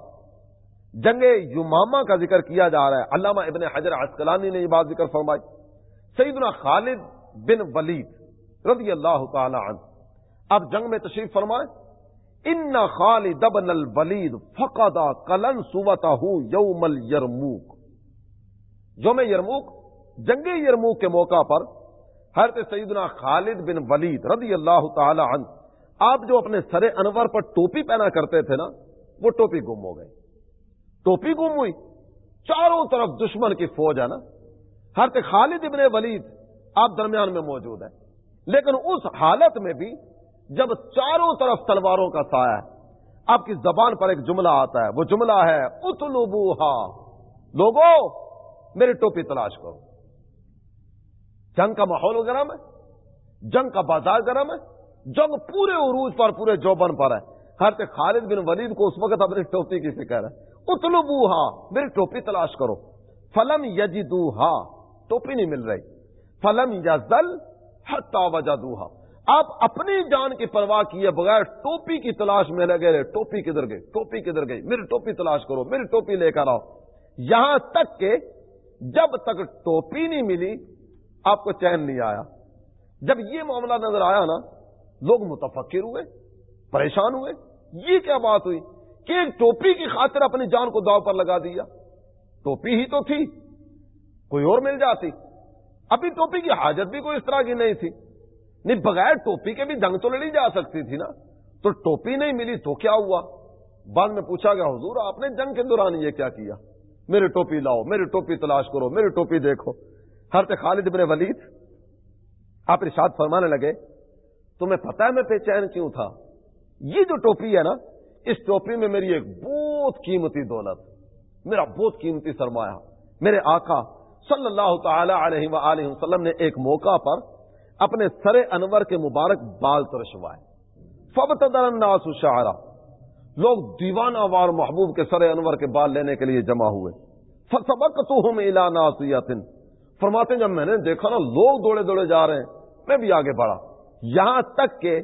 جنگ یماما کا ذکر کیا جا رہا ہے۔ علامہ ابن حجر عسکلانی نے یہ بات ذکر فرمائی۔ سیدنا خالد بن ولید رضی اللہ تعالی عنہ۔ اب جنگ میں تشریف فرمائے ان خالد بن الولید فقدا کلن سوتا ہوں یومل یرموک یوم یرموک، جنگ یرموک کے موقع پر حضرت سیدنا خالد بن ولید رضی اللہ تعالی عنہ، آپ جو اپنے سر انور پر ٹوپی پہنا کرتے تھے نا، وہ ٹوپی گم ہو گئی۔ ٹوپی گم ہوئی۔ چاروں طرف دشمن کی فوج ہے نا۔ ہر خالد ابن ولید آپ درمیان میں موجود ہے لیکن اس حالت میں بھی جب چاروں طرف تلواروں کا سایہ ہے، آپ کی زبان پر ایک جملہ آتا ہے۔ وہ جملہ ہے اتلوبوہا لوگو میری ٹوپی تلاش کرو۔ جنگ کا ماحول گرم ہے، جنگ کا بازار گرم ہے، جنگ پورے عروج پر، پورے جوبن پر ہے۔ ہر خالد بن ولید کو اس وقت اپنی ٹوپی کی فکر ہے۔ اتلو ہاں، میری ٹوپی تلاش کرو۔ فلم یج ہاں، ٹوپی نہیں مل رہی۔ فلم یزل حتا وجہ ہاں۔ آپ اپنی جان کی پرواہ کیے بغیر ٹوپی کی تلاش میں لگے رہے۔ ٹوپی کدھر گئی؟ ٹوپی کدھر گئی؟ میری ٹوپی تلاش کرو، میری ٹوپی لے کر آؤ۔ یہاں تک کہ جب تک ٹوپی نہیں ملی، آپ کو چین نہیں آیا۔ جب یہ معاملہ نظر آیا نا، لوگ متفقر ہوئے، پریشان ہوئے۔ یہ کیا بات ہوئی کہ ایک ٹوپی کی خاطر اپنی جان کو داؤ پر لگا دیا۔ ٹوپی ہی تو تھی، کوئی اور مل جاتی۔ ابھی ٹوپی کی حاجت بھی کوئی اس طرح کی نہیں تھی۔ نہیں، بغیر ٹوپی کے بھی جنگ تو لڑی جا سکتی تھی نا۔ تو ٹوپی نہیں ملی تو کیا ہوا؟ بعد میں پوچھا گیا، حضور، آپ نے جنگ کے دوران یہ کیا کیا؟ میری ٹوپی لاؤ، میری ٹوپی تلاش کرو، میری ٹوپی دیکھو۔ ہر خالد ابن ولید آپ ارشاد فرمانے لگے، تمہیں پتا ہے میں پہ چین کیوں تھا؟ یہ جو ٹوپی ہے نا، اس ٹوپی میں میری ایک بہت قیمتی دولت، میرا بہت قیمتی سرمایہ۔ میرے آقا صلی اللہ تعالی علیہ وآلہ وسلم نے ایک موقع پر اپنے سر انور کے مبارک بال ترشوائے۔ فب الناس شاعرہ لوگ دیوانہ وار محبوب کے سر انور کے بال لینے کے لیے جمع ہوئے۔ سبق تو ہم ناسیاتن فرماتے جب میں نے دیکھا نا، لوگ دوڑے دوڑے جا رہے ہیں، میں بھی آگے بڑھا۔ یہاں تک کہ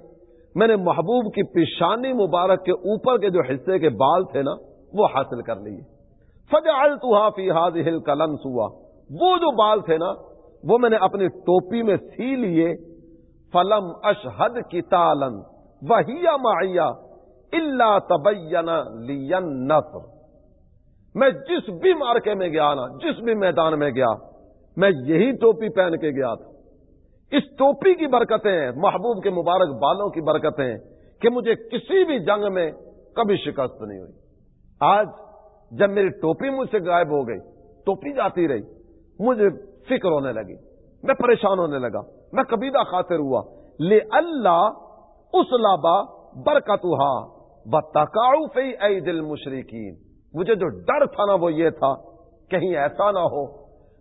میں نے محبوب کی پیشانی مبارک کے اوپر کے جو حصے کے بال تھے نا، وہ حاصل کر لیے۔ فجا فی حاض ہل کا ہوا وہ جو بال تھے نا، وہ میں نے اپنی ٹوپی میں سی لیے۔ فلم اشہد کی تالن وہیا معیا اللہ تبین لین میں جس بھی مارکے میں گیا نا، جس بھی میدان میں گیا، میں یہی ٹوپی پہن کے گیا تھا۔ اس ٹوپی کی برکتیں، محبوب کے مبارک بالوں کی برکتیں، کہ مجھے کسی بھی جنگ میں کبھی شکست نہیں ہوئی۔ آج جب میری ٹوپی مجھ سے غائب ہو گئی، ٹوپی جاتی رہی، مجھے فکر ہونے لگی، میں پریشان ہونے لگا، میں کبیدہ خاطر ہوا۔ لے اللہ اس لابا برکت فی اے دل مشرقین مجھے جو ڈر تھا نا وہ یہ تھا، کہیں ایسا نہ ہو۔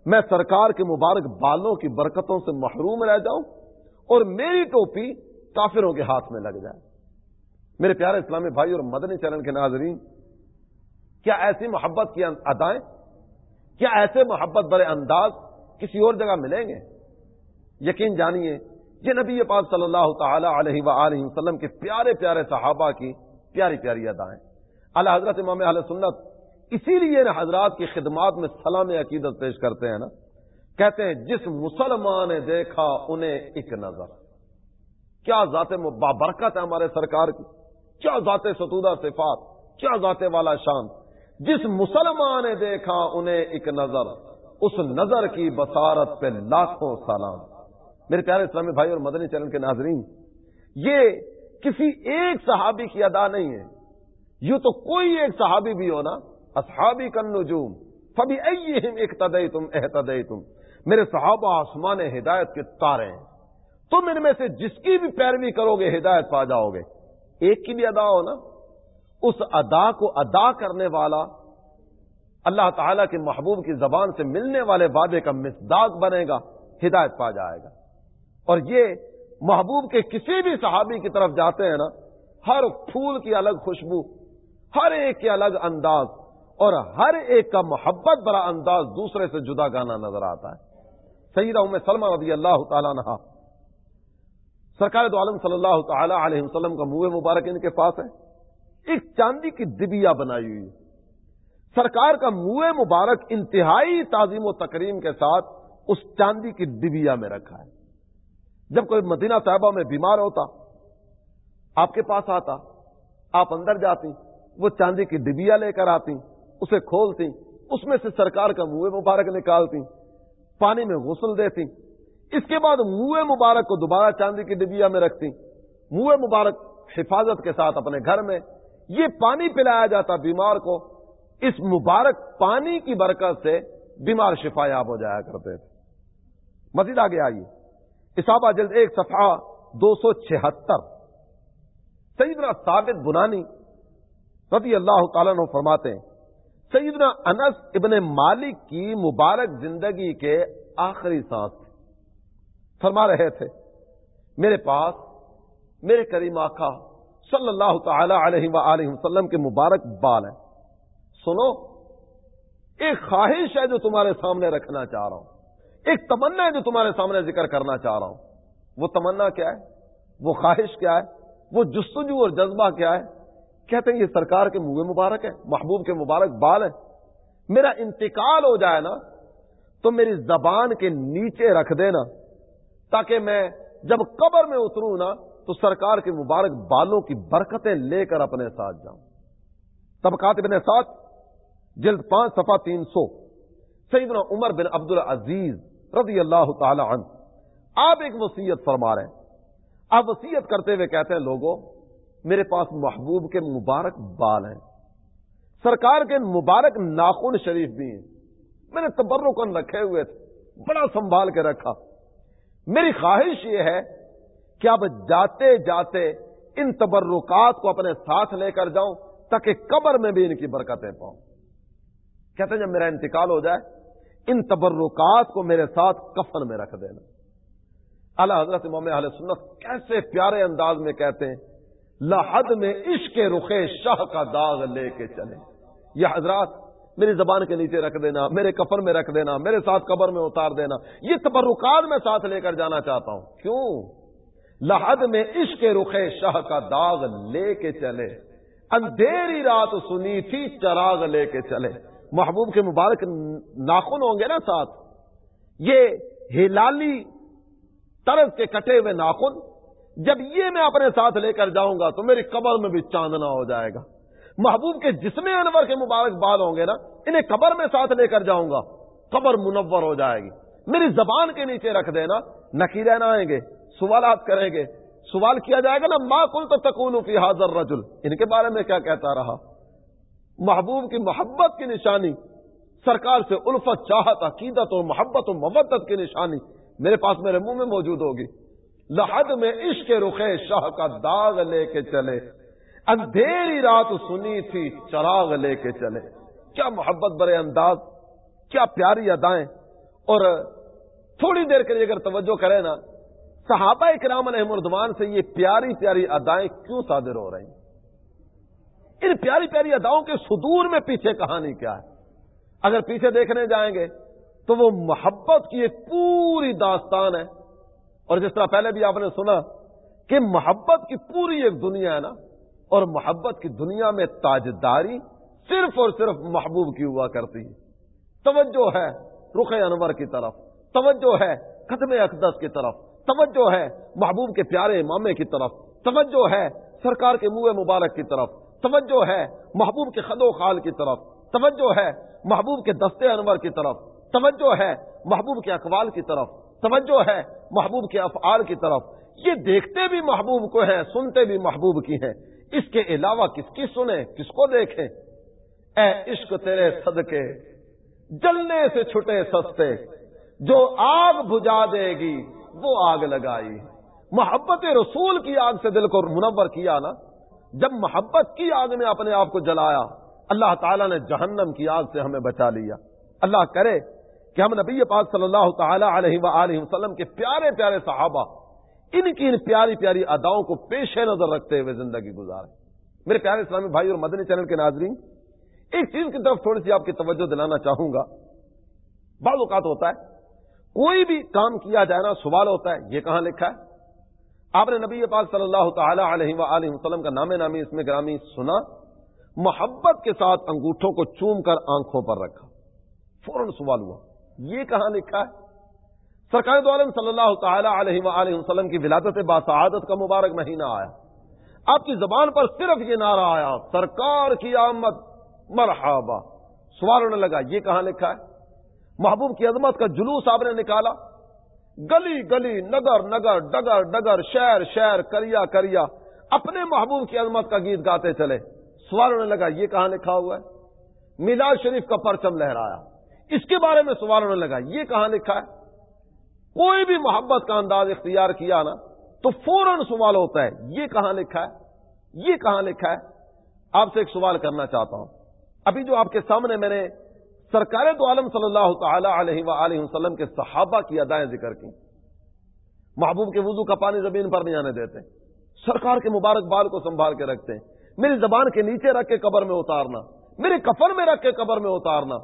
میں سرکار کے مبارک بالوں کی برکتوں سے محروم رہ جاؤں اور میری ٹوپی کافروں کے ہاتھ میں لگ جائے۔ میرے پیارے اسلامی بھائی اور مدنی چرن کے ناظرین، کیا ایسی محبت کی ادائیں؟ کیا ایسے محبت برے انداز کسی اور جگہ ملیں گے؟ یقین جانیے، یہ نبی پاک صلی اللہ تعالی علیہ وآلہ وسلم کے پیارے پیارے صحابہ کی پیاری پیاری ادائیں اللہ حضرت امام علیہ سنت اسی لیے نا حضرات کی خدمات میں سلام عقیدت پیش کرتے ہیں نا۔ کہتے ہیں، جس مسلمان نے دیکھا انہیں ایک نظر۔ کیا ذات بابرکت ہے ہمارے سرکار کی۔ کیا ذات ستودہ صفات۔ کیا ذات والا شان۔ جس مسلمان نے دیکھا انہیں ایک نظر۔ اس نظر کی بصارت پہ لاکھوں سلام۔ میرے پیارے اسلامی بھائی اور مدنی چینل کے ناظرین، یہ کسی ایک صحابی کی ادا نہیں ہے۔ یوں تو کوئی ایک صحابی بھی ہو نا، اصحابی کن نجوم فبی اقتدئی تم احتدئی تم میرے صحابہ آسمان ہدایت کے تارے ہیں۔ تم ان میں سے جس کی بھی پیروی کرو گے، ہدایت پا جاؤ گے۔ ایک کی بھی ادا ہو نا، اس ادا کو ادا کرنے والا، اللہ تعالی کے محبوب کی زبان سے ملنے والے وعدے کا مزداق بنے گا، ہدایت پا جائے گا۔ اور یہ محبوب کے کسی بھی صحابی کی طرف جاتے ہیں نا، ہر پھول کی الگ خوشبو، ہر ایک کے الگ انداز، اور ہر ایک کا محبت بڑا انداز دوسرے سے جدا گانا نظر آتا ہے۔ سیدہ ام سلمہ رضی اللہ تعالیٰ نہا سرکار دو عالم صلی اللہ تعالی علیہ وسلم کا منہ مبارک ان کے پاس ہے۔ ایک چاندی کی دبیا بنائی ہوئی سرکار کا منہ مبارک انتہائی تعظیم و تکریم کے ساتھ اس چاندی کی دبیا میں رکھا ہے۔ جب کوئی مدینہ صاحبہ میں بیمار ہوتا، آپ کے پاس آتا، آپ اندر جاتی، وہ چاندی کی ڈبیا لے کر آتی، اسے کھولتی، اس میں سے سرکار کا منہ مبارک نکالتی، پانی میں غسل دیتی، اس کے بعد منہ مبارک کو دوبارہ چاندی کی ڈبیا میں رکھتی، منہ مبارک حفاظت کے ساتھ اپنے گھر میں، یہ پانی پلایا جاتا بیمار کو، اس مبارک پانی کی برکت سے بیمار شفا یاب ہو جایا کرتے تھے۔ مزید آگے آئیے۔ اسابہ جلد ایک، صفحہ دو سو چھہتر۔ سیدنا ثابت بنانی رضی اللہ تعالیٰ نے فرماتے ہیں، سیدنا انس ابن مالک کی مبارک زندگی کے آخری سانس فرما رہے تھے، میرے پاس، میرے کریم آقا صلی اللہ تعالی علیہ وآلہ وسلم کے مبارک بال ہیں۔ سنو، ایک خواہش ہے جو تمہارے سامنے رکھنا چاہ رہا ہوں۔ ایک تمنا ہے جو تمہارے سامنے ذکر کرنا چاہ رہا ہوں۔ وہ تمنا کیا ہے؟ وہ خواہش کیا ہے؟ وہ جستجو اور جذبہ کیا ہے؟ کہتے ہیں یہ سرکار کے منہ مبارک ہے، محبوب کے مبارک بال ہے میرا انتقال ہو جائے نا، تو میری زبان کے نیچے رکھ دینا، تاکہ میں جب قبر میں اتروں نا، تو سرکار کے مبارک بالوں کی برکتیں لے کر اپنے ساتھ جاؤں۔ طبقات ابن ساتھ جلد پانچ، صفحہ تین سو۔ سیدنا عمر بن عبد العزیز رضی اللہ تعالی عنہ۔ آپ ایک وسیعت فرما رہے ہیں۔ آپ وسیعت کرتے ہوئے کہتے ہیں لوگوں میرے پاس محبوب کے مبارک بال ہیں۔ سرکار کے مبارک ناخن شریف بھی ہیں۔ میں نے تبرکن رکھے ہوئے تھے، بڑا سنبھال کے رکھا۔ میری خواہش یہ ہے کہ اب جاتے جاتے ان تبرکات کو اپنے ساتھ لے کر جاؤں تاکہ قبر میں بھی ان کی برکتیں پاؤں۔ کہتے ہیں، جب میرا انتقال ہو جائے ان تبرکات کو میرے ساتھ کفن میں رکھ دینا۔ اللہ حضرت امام علیہ سنت کیسے پیارے انداز میں کہتے ہیں لحد میں عشق رخے شاہ کا داغ لے کے چلے۔ یہ حضرات، میری زبان کے نیچے رکھ دینا، میرے کفر میں رکھ دینا، میرے ساتھ قبر میں اتار دینا۔ یہ تبرکات میں ساتھ لے کر جانا چاہتا ہوں۔ کیوں؟ لحد میں عشق رخے شاہ کا داغ لے کے چلے۔ اندھیری رات سنی تھی، چراغ لے کے چلے۔ محبوب کے مبارک ناخن ہوں گے نا ساتھ، یہ ہلالی طرز کے کٹے ہوئے ناخن، جب یہ میں اپنے ساتھ لے کر جاؤں گا تو میری قبر میں بھی چاندنا ہو جائے گا۔ محبوب کے جسم انور کے مبارک بال ہوں گے نا، انہیں قبر میں ساتھ لے کر جاؤں گا، قبر منور ہو جائے گی۔ میری زبان کے نیچے رکھ دینا نکیرے نہ آئیں گے، سوالات کریں گے۔ سوال کیا جائے گا نا ماں کل تو تکون فی حاضر رجل ان کے بارے میں کیا کہتا رہا؟ محبوب کی محبت کی نشانی، سرکار سے الفت، چاہت، عقیدت اور محبت و مبت کی نشانی میرے پاس میرے منہ میں موجود ہوگی۔ لحد میں عشق رخے شاہ کا داغ لے کے چلے۔ اندھیری رات سنی تھی، چراغ لے کے چلے۔ کیا محبت برے انداز، کیا پیاری ادائیں۔ اور تھوڑی دیر کے لیے اگر توجہ کرے نا، صحابہ کرام علیہ مردمان سے یہ پیاری پیاری ادائیں کیوں صادر ہو رہی؟ ہیں ان پیاری پیاری اداؤں کے صدور میں پیچھے کہانی کیا ہے؟ اگر پیچھے دیکھنے جائیں گے تو وہ محبت کی ایک پوری داستان ہے۔ اور جس طرح پہلے بھی آپ نے سنا کہ محبت کی پوری ایک دنیا ہے نا، اور محبت کی دنیا میں تاجداری صرف اور صرف محبوب کی ہوا کرتی ہے۔ توجہ ہے رخ انور کی طرف، توجہ ہے ختم اقدس کی طرف، توجہ ہے محبوب کے پیارے امامے کی طرف، توجہ ہے سرکار کے منہ مبارک کی طرف۔ توجہ ہے محبوب کے خد و خال کی طرف، توجہ ہے محبوب کے دستے انور کی طرف، توجہ ہے محبوب کے اقوال کی طرف، توجہ ہے محبوب کے افعال کی طرف۔ یہ دیکھتے بھی محبوب کو ہیں، سنتے بھی محبوب کی ہیں۔ اس کے علاوہ کس کی سنیں، کس کو دیکھیں؟ اے عشق تیرے صدقے، جلنے سے چھٹے سستے، جو آگ بجا دے گی، وہ آگ لگائی۔ محبت رسول کی آگ سے دل کو منور کیا نا۔ جب محبت کی آگ نے اپنے آپ کو جلایا، اللہ تعالیٰ نے جہنم کی آگ سے ہمیں بچا لیا۔ اللہ کرے کہ ہم نبی پاک صلی اللہ تعالی علیہ وآلہ وسلم کے پیارے پیارے صحابہ ان کی ان پیاری پیاری اداؤں کو پیش نظر رکھتے ہوئے زندگی گزارے میرے پیارے اسلامی بھائی اور مدنی چینل کے ناظرین، ایک چیز کی طرف تھوڑی سی آپ کی توجہ دلانا چاہوں گا۔ بعض اوقات ہوتا ہے، کوئی بھی کام کیا جائے نا، سوال ہوتا ہے، یہ کہاں لکھا ہے؟ آپ نے نبی پاک صلی اللہ تعالی علیہ وآلہ وسلم کا نام نامی اس میں گرامی سنا، محبت کے ساتھ انگوٹھوں کو چوم کر آنکھوں پر رکھا۔ فوراً سوال ہوا، یہ کہاں لکھا ہے؟ سرکار دو عالم صلی اللہ تعالی علیہ وآلہ وسلم کی ولادت باسعادت کا مبارک مہینہ آیا۔ آپ کی زبان پر صرف یہ نعرہ آیا، سرکار کی آمد، مرحبا۔ سوال ہونے لگا، یہ کہاں لکھا ہے؟ محبوب کی عظمت کا جلوس آپ نے نکالا گلی گلی، نگر نگر، ڈگر ڈگر، شہر شہر، کریا کریا، اپنے محبوب کی عظمت کا گیت گاتے چلے۔ سوال ہونے لگا، یہ کہاں لکھا ہوا ہے؟ میلاد شریف کا پرچم لہرایا۔ اس کے بارے میں سوال ہونے لگا، یہ کہاں لکھا ہے؟ کوئی بھی محبت کا انداز اختیار کیا نا، تو فوراً سوال ہوتا ہے، یہ کہاں لکھا ہے؟ یہ کہاں لکھا ہے؟ آپ سے ایک سوال کرنا چاہتا ہوں۔ ابھی جو آپ کے سامنے میں نے سرکار تو عالم صلی اللہ تعالی علیہ وآلہ وسلم کے صحابہ کی ادائیں ذکر کی محبوب کے وضو کا پانی زمین پر نہیں آنے دیتے۔ سرکار کے مبارک بال کو سنبھال کے رکھتے۔ ہیں میری زبان کے نیچے رکھ کے قبر میں اتارنا۔ میرے کفر میں رکھ کے قبر میں اتارنا۔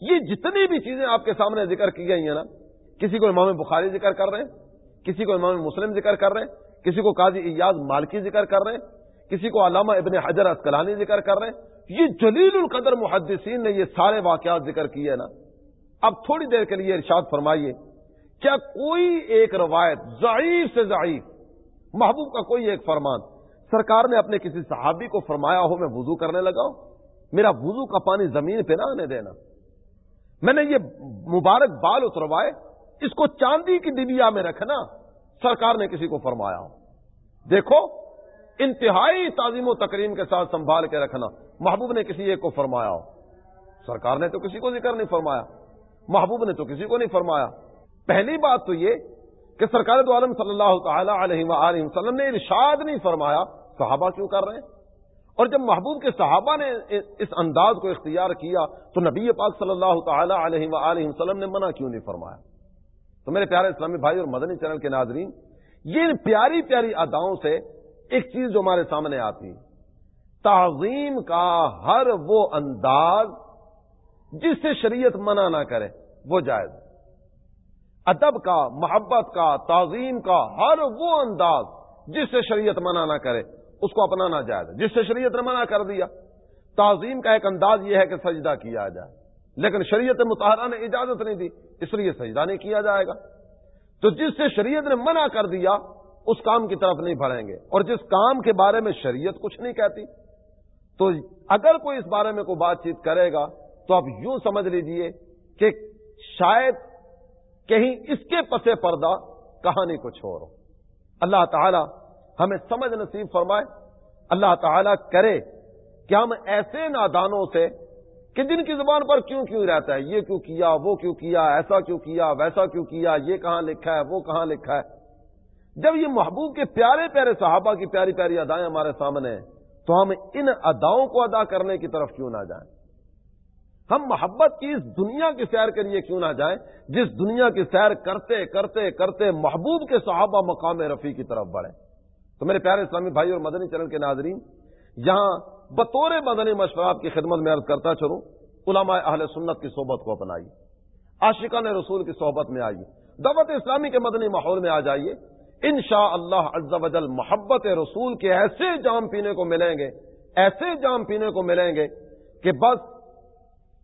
یہ جتنی بھی چیزیں آپ کے سامنے ذکر کی گئی ہیں نا، کسی کو امام بخاری ذکر کر رہے ہیں، کسی کو امام مسلم ذکر کر رہے ہیں، کسی کو قاضی ایاز مالکی ذکر کر رہے ہیں، کسی کو علامہ ابن حجر اسکلانی ذکر کر رہے ہیں۔ یہ جلیل القدر محدثین نے یہ سارے واقعات ذکر کیے نا۔ اب تھوڑی دیر کے لیے ارشاد فرمائیے، کیا کوئی ایک روایت ضعیف سے ضعیف، محبوب کا کوئی ایک فرمان سرکار نے اپنے کسی صحابی کو فرمایا ہو میں وضو کرنے لگا میرا وضو کا پانی زمین پہ نہ آنے دینا۔ میں نے یہ مبارک بال اتروائے اس کو چاندی کی ڈبیا میں رکھنا سرکار نے کسی کو فرمایا ہو۔ دیکھو، انتہائی تعظیم و تقریم کے ساتھ سنبھال کے رکھنا۔ محبوب نے کسی ایک کو فرمایا ہو۔ سرکار نے تو کسی کو ذکر نہیں فرمایا۔ محبوب نے تو کسی کو نہیں فرمایا۔ پہلی بات تو یہ کہ سرکار دو عالم صلی اللہ تعالی علیہ وآلہ وسلم نے ارشاد نہیں فرمایا صحابہ کیوں کر رہے ہیں؟ اور جب محبوب کے صحابہ نے اس انداز کو اختیار کیا تو نبی پاک صلی اللہ تعالی علیہ وآلہ وسلم نے منع کیوں نہیں فرمایا؟ تو میرے پیارے اسلامی بھائی اور مدنی چینل کے ناظرین، یہ پیاری پیاری اداؤں سے ایک چیز جو ہمارے سامنے آتی تعظیم کا ہر وہ انداز جس سے شریعت منع نہ کرے، وہ جائز۔ ادب کا، محبت کا، تعظیم کا ہر وہ انداز جس سے شریعت منع نہ کرے، اس کو اپنانا جائز جس سے شریعت نے منع کر دیا، تعظیم کا ایک انداز یہ ہے کہ سجدہ کیا جائے۔ لیکن شریعت متحرہ نے اجازت نہیں دی، اس لیے سجدہ نہیں کیا جائے گا۔ تو جس سے شریعت نے منع کر دیا، اس کام کی طرف نہیں بڑھیں گے۔ اور جس کام کے بارے میں شریعت کچھ نہیں کہتی تو اگر کوئی اس بارے میں کوئی بات چیت کرے گا تو آپ یوں سمجھ لیجیے کہ شاید کہیں اس کے پسے پردہ کہانی کو چھوڑو اللہ تعالی ہمیں سمجھ نصیب فرمائے۔ اللہ تعالی کرے کہ ہم ایسے نادانوں سے کہ جن کی زبان پر کیوں کیوں رہتا ہے، یہ کیوں کیا، وہ کیوں کیا، ایسا کیوں کیا، ویسا کیوں کیا، یہ کہاں لکھا ہے، وہ کہاں لکھا ہے۔ جب یہ محبوب کے پیارے پیارے صحابہ کی پیاری پیاری ادائیں ہمارے سامنے ہیں تو ہم ان اداؤں کو ادا کرنے کی طرف کیوں نہ جائیں؟ ہم محبت کی اس دنیا کی سیر کے لیے کیوں نہ جائیں؟ جس دنیا کی سیر کرتے کرتے کرتے محبوب کے صحابہ مقام رفیع کی طرف بڑھے تو میرے پیارے اسلامی بھائی اور مدنی چرن کے ناظرین، یہاں بطور مدنی مشورات کی خدمت میں عرض کرتا چلوں، علماء اہل سنت کی صحبت کو اپنائیے عاشقہ نے رسول کی صحبت میں آئیے، دعوت اسلامی کے مدنی ماحول میں آ جائیے ان شاء اللہ وجل محبت رسول کے ایسے جام پینے کو ملیں گے، ایسے جام پینے کو ملیں گے کہ بس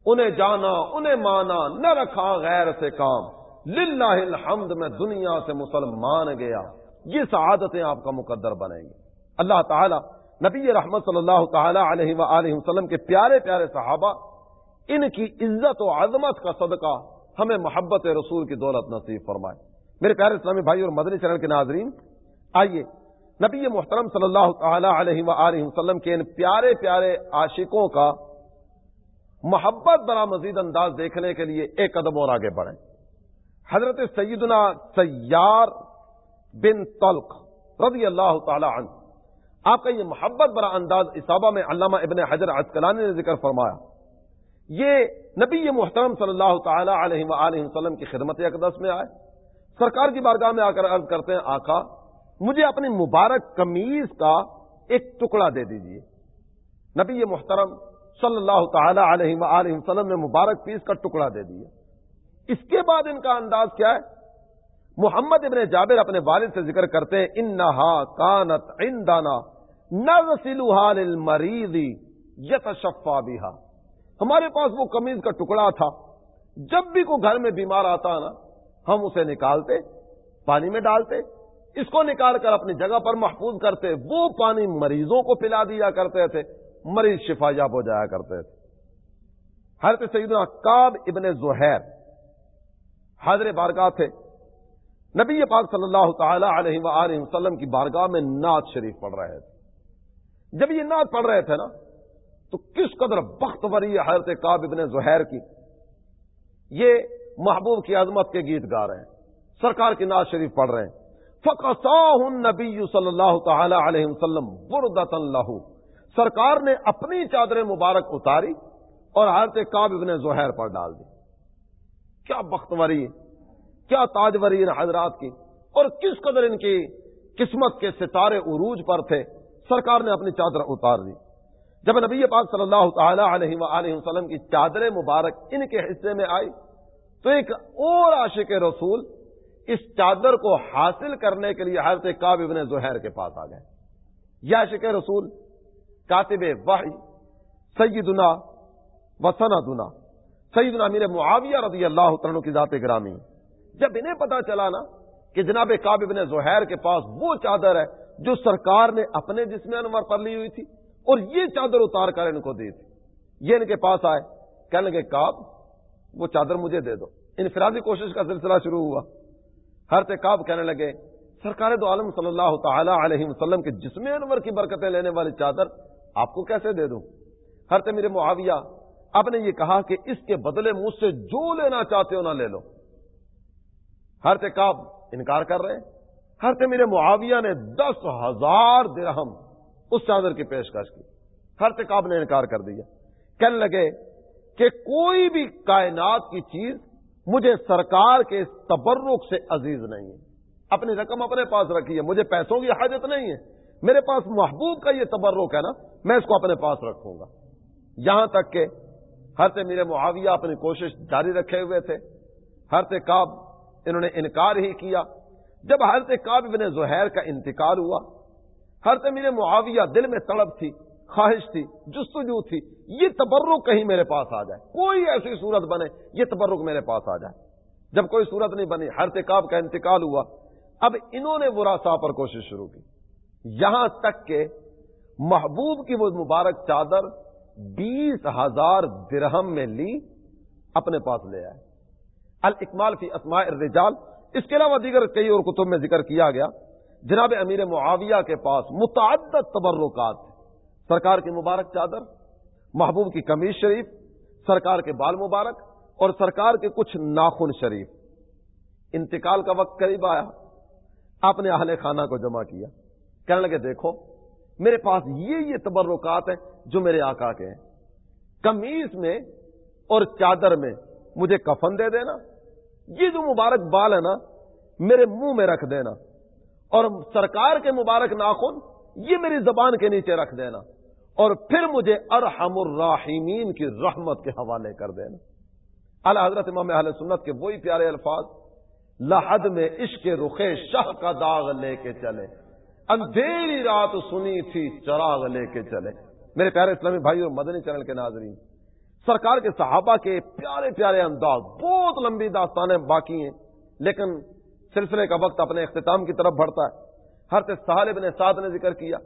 انہیں جانا، انہیں مانا نہ رکھا غیر سے کام۔ للہ الحمد میں دنیا سے مسلمان گیا۔ یہ سعادتیں آپ کا مقدر بنیں گے اللہ تعالی نبی رحمت صلی اللہ تعالی علیہ وآلہ وسلم کے پیارے پیارے صحابہ، ان کی عزت و عظمت کا صدقہ ہمیں محبت رسول کی دولت نصیب فرمائے۔ میرے پیارے اسلامی بھائی اور مدنی چرن کے ناظرین، آئیے نبی محترم صلی اللہ تعالی علیہ وآلہ وسلم کے ان پیارے پیارے عاشقوں کا محبت برا مزید انداز دیکھنے کے لیے ایک قدم اور آگے بڑھیں۔ حضرت سیدنا سیار بن تلق رضی اللہ تعالی عنہ، آپ کا یہ محبت برا انداز اسابہ میں علامہ ابن حجر عسکلانی نے ذکر فرمایا۔ یہ نبی محترم صلی اللہ تعالی علیہ وآلہ وسلم کی خدمت اقدس میں آئے۔ سرکار کی بارگاہ میں آ کر عرض کرتے ہیں، آقا، مجھے اپنی مبارک کمیز کا ایک ٹکڑا دے دیجیے۔ نبی محترم صلی اللہ تعالی علیہ وآلہ وسلم نے مبارک پیس کا ٹکڑا دے دیا۔ اس کے بعد ان کا انداز کیا ہے؟ محمد ابن جابر اپنے والد سے ذکر کرتے ہیں، انہا کانت عندنا نغسلها للمریض ہمارے پاس وہ کمیز کا ٹکڑا تھا۔ جب بھی کوئی گھر میں بیمار آتا نا ہم اسے نکالتے، پانی میں ڈالتے، اس کو نکال کر اپنی جگہ پر محفوظ کرتے، وہ پانی مریضوں کو پلا دیا کرتے تھے، مریض شفا یاب ہو جایا کرتے تھے۔ حضرت سیدنا کاب ابن زہیر حضر بارگاہ تھے۔ نبی پاک صلی اللہ تعالی علیہ وآلہ وسلم کی بارگاہ میں نعت شریف پڑھ رہے تھے۔ جب یہ نعت پڑھ رہے تھے نا، تو کس قدر بخت وری حضرت کاب ابن زہیر کی۔ یہ محبوب کی عظمت کے گیت گا رہے ہیں، سرکار کی نعت شریف پڑھ رہے ہیں۔ فقصاہ النبی صلی اللہ تعالی علیہ وسلم بردت اللہ سرکار نے اپنی چادر مبارک اتاری اور حضرت کاب ابن زہیر پر ڈال دی۔ کیا بختوری کیا تاجوری ان حضرات کی؟ اور کس قدر ان کی قسمت کے ستارے عروج پر تھے؟ سرکار نے اپنی چادر اتار دی۔ جب نبی پاک صلی اللہ تعالی علیہ وآلہ وسلم کی چادر مبارک ان کے حصے میں آئی تو ایک اور عاشق رسول اس چادر کو حاصل کرنے کے لیے حضرت کاب ابن زہیر کے پاس آ گئے۔ یہ عاشق رسول کاتب وحی، سیدنا وسنا دنا سیدنا امیر معاویہ رضی اللہ عنہ کی ذات گرامی۔ جب انہیں پتا چلا نا کہ جناب کاب ابن زہیر کے پاس وہ چادر ہے جو سرکار نے اپنے جسم انور پر لی ہوئی تھی اور یہ چادر اتار کر ان کو دی تھی۔ یہ ان کے پاس آئے، کہنے لگے کاب وہ چادر مجھے دے دو۔ انفرادی کوشش کا سلسلہ شروع ہوا۔ ہر کاب کہنے لگے، سرکار دو عالم صلی اللہ تعالی علیہ وسلم کے جسم انور کی برکتیں لینے والی چادر آپ کو کیسے دے دوں؟ ہر میرے معاویہ، آپ نے یہ کہا کہ اس کے بدلے مجھ سے جو لینا چاہتے ہو نہ لے لو۔ ہر کاب انکار کر رہے ہر میرے معاویہ نے دس ہزار درہم اس چادر کی پیشکش کی۔ ہر کاب نے انکار کر دیا۔ کہنے لگے کہ کوئی بھی کائنات کی چیز مجھے سرکار کے اس تبرک سے عزیز نہیں ہے۔ اپنی رقم اپنے پاس رکھی ہے مجھے پیسوں کی حاجت نہیں ہے۔ میرے پاس محبوب کا یہ تبرک ہے نا، میں اس کو اپنے پاس رکھوں گا۔ یہاں تک کہ ہر سے میرے معاویہ اپنی کوشش جاری رکھے ہوئے تھے۔ ہر سے کاب انہوں نے انکار ہی کیا۔ جب ہر سے کاب ابن زہیر کا انتقال ہوا، ہر سے میرے معاویہ دل میں تڑپ تھی۔ خواہش تھی، جستجو تھی، یہ تبرک کہیں میرے پاس آ جائے۔ کوئی ایسی صورت بنے، یہ تبرک میرے پاس آ جائے۔ جب کوئی صورت نہیں بنی، ہر سے کاب کا انتقال ہوا۔ اب انہوں نے برا سا پر کوشش شروع کی۔ یہاں تک کہ محبوب کی وہ مبارک چادر بیس ہزار درہم میں لی، اپنے پاس لے آئے۔ الاکمال فی اسماء الرجال، اس کے علاوہ دیگر کئی اور کتب میں ذکر کیا گیا۔ جناب امیر معاویہ کے پاس متعدد تبرکات سرکار کی مبارک چادر، محبوب کی کمیز شریف، سرکار کے بال مبارک اور سرکار کے کچھ ناخن شریف۔ انتقال کا وقت قریب آیا۔ آپ نے اہل خانہ کو جمع کیا۔ کہنے لگے، دیکھو، میرے پاس یہ یہ تبرکات ہیں جو میرے آقا کے ہیں۔ کمیز میں اور چادر میں مجھے کفن دے دینا۔ یہ جو مبارک بال ہے نا، میرے منہ میں رکھ دینا۔ اور سرکار کے مبارک ناخن یہ میری زبان کے نیچے رکھ دینا اور پھر مجھے ارحم الراحمین کی رحمت کے حوالے کر دینا۔ اللہ حضرت امام اہل سنت کے وہی پیارے الفاظ، لحد میں عشق رخے شاہ کا داغ لے کے چلے، اندھیری رات سنی تھی چراغ لے کے چلے۔ میرے پیارے اسلامی بھائی اور مدنی چینل کے ناظرین، سرکار کے صحابہ کے پیارے پیارے انداز بہت لمبی داستانیں باقی ہیں، لیکن سلسلے کا وقت اپنے اختتام کی طرف بڑھتا ہے۔ ہر سہال ابن سعد نے ذکر کیا،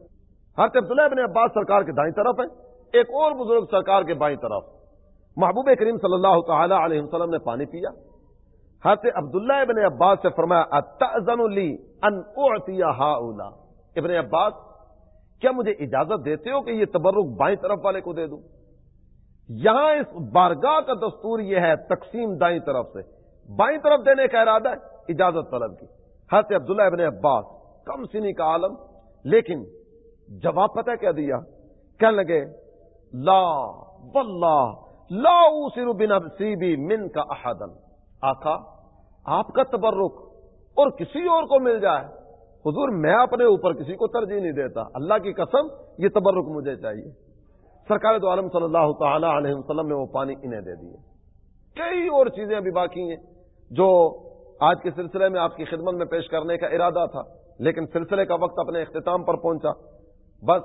ہر عبداللہ ابن عباس سرکار کے دائیں طرف ہیں، ایک اور بزرگ سرکار کے بائیں طرف۔ محبوب کریم صلی اللہ تعالی علیہ وسلم نے پانی پیا۔ حضرت عبداللہ ابن عباس سے فرمایا ان اولا ابن عباس، کیا مجھے اجازت دیتے ہو کہ یہ تبرک بائیں طرف والے کو دے دوں؟ یہاں اس بارگاہ کا دستور یہ ہے، تقسیم دائیں طرف سے۔ بائیں طرف دینے کا ارادہ ہے، اجازت طلب کی۔ حضرت عبداللہ ابن عباس کم سنی کا عالم، لیکن جواب پتہ کیا دیا؟ کہنے لگے، لا، واللہ، لا اوسر بنفسی من کا احدن آقا، آپ کا تبرک اور کسی اور کو مل جائے۔ حضور، میں اپنے اوپر کسی کو ترجیح نہیں دیتا۔ اللہ کی قسم، یہ تبرک مجھے چاہیے۔ سرکار دو عالم صلی اللہ تعالی علیہ وسلم نے وہ پانی انہیں دے دیے۔ کئی اور چیزیں ابھی باقی ہیں جو آج کے سلسلے میں آپ کی خدمت میں پیش کرنے کا ارادہ تھا۔ لیکن سلسلے کا وقت اپنے اختتام پر پہنچا۔ بس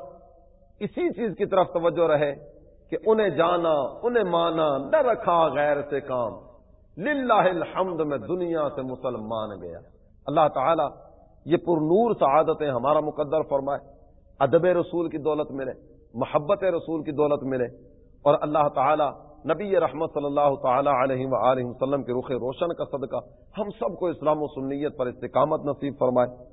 اسی چیز کی طرف توجہ رہے کہ انہیں جانا، انہیں مانا، نہ رکھا غیر سے کام۔ للہ الحمد میں دنیا سے مسلمان گیا۔ اللہ تعالی یہ پر نور سعادتیں ہمارا مقدر فرمائے۔ ادب رسول کی دولت ملے، محبت رسول کی دولت ملے۔ اور اللہ تعالی نبی رحمت صلی اللہ تعالی علیہ وآلہ وسلم کے رخ روشن کا صدقہ ہم سب کو اسلام و سنیت پر استقامت نصیب فرمائے۔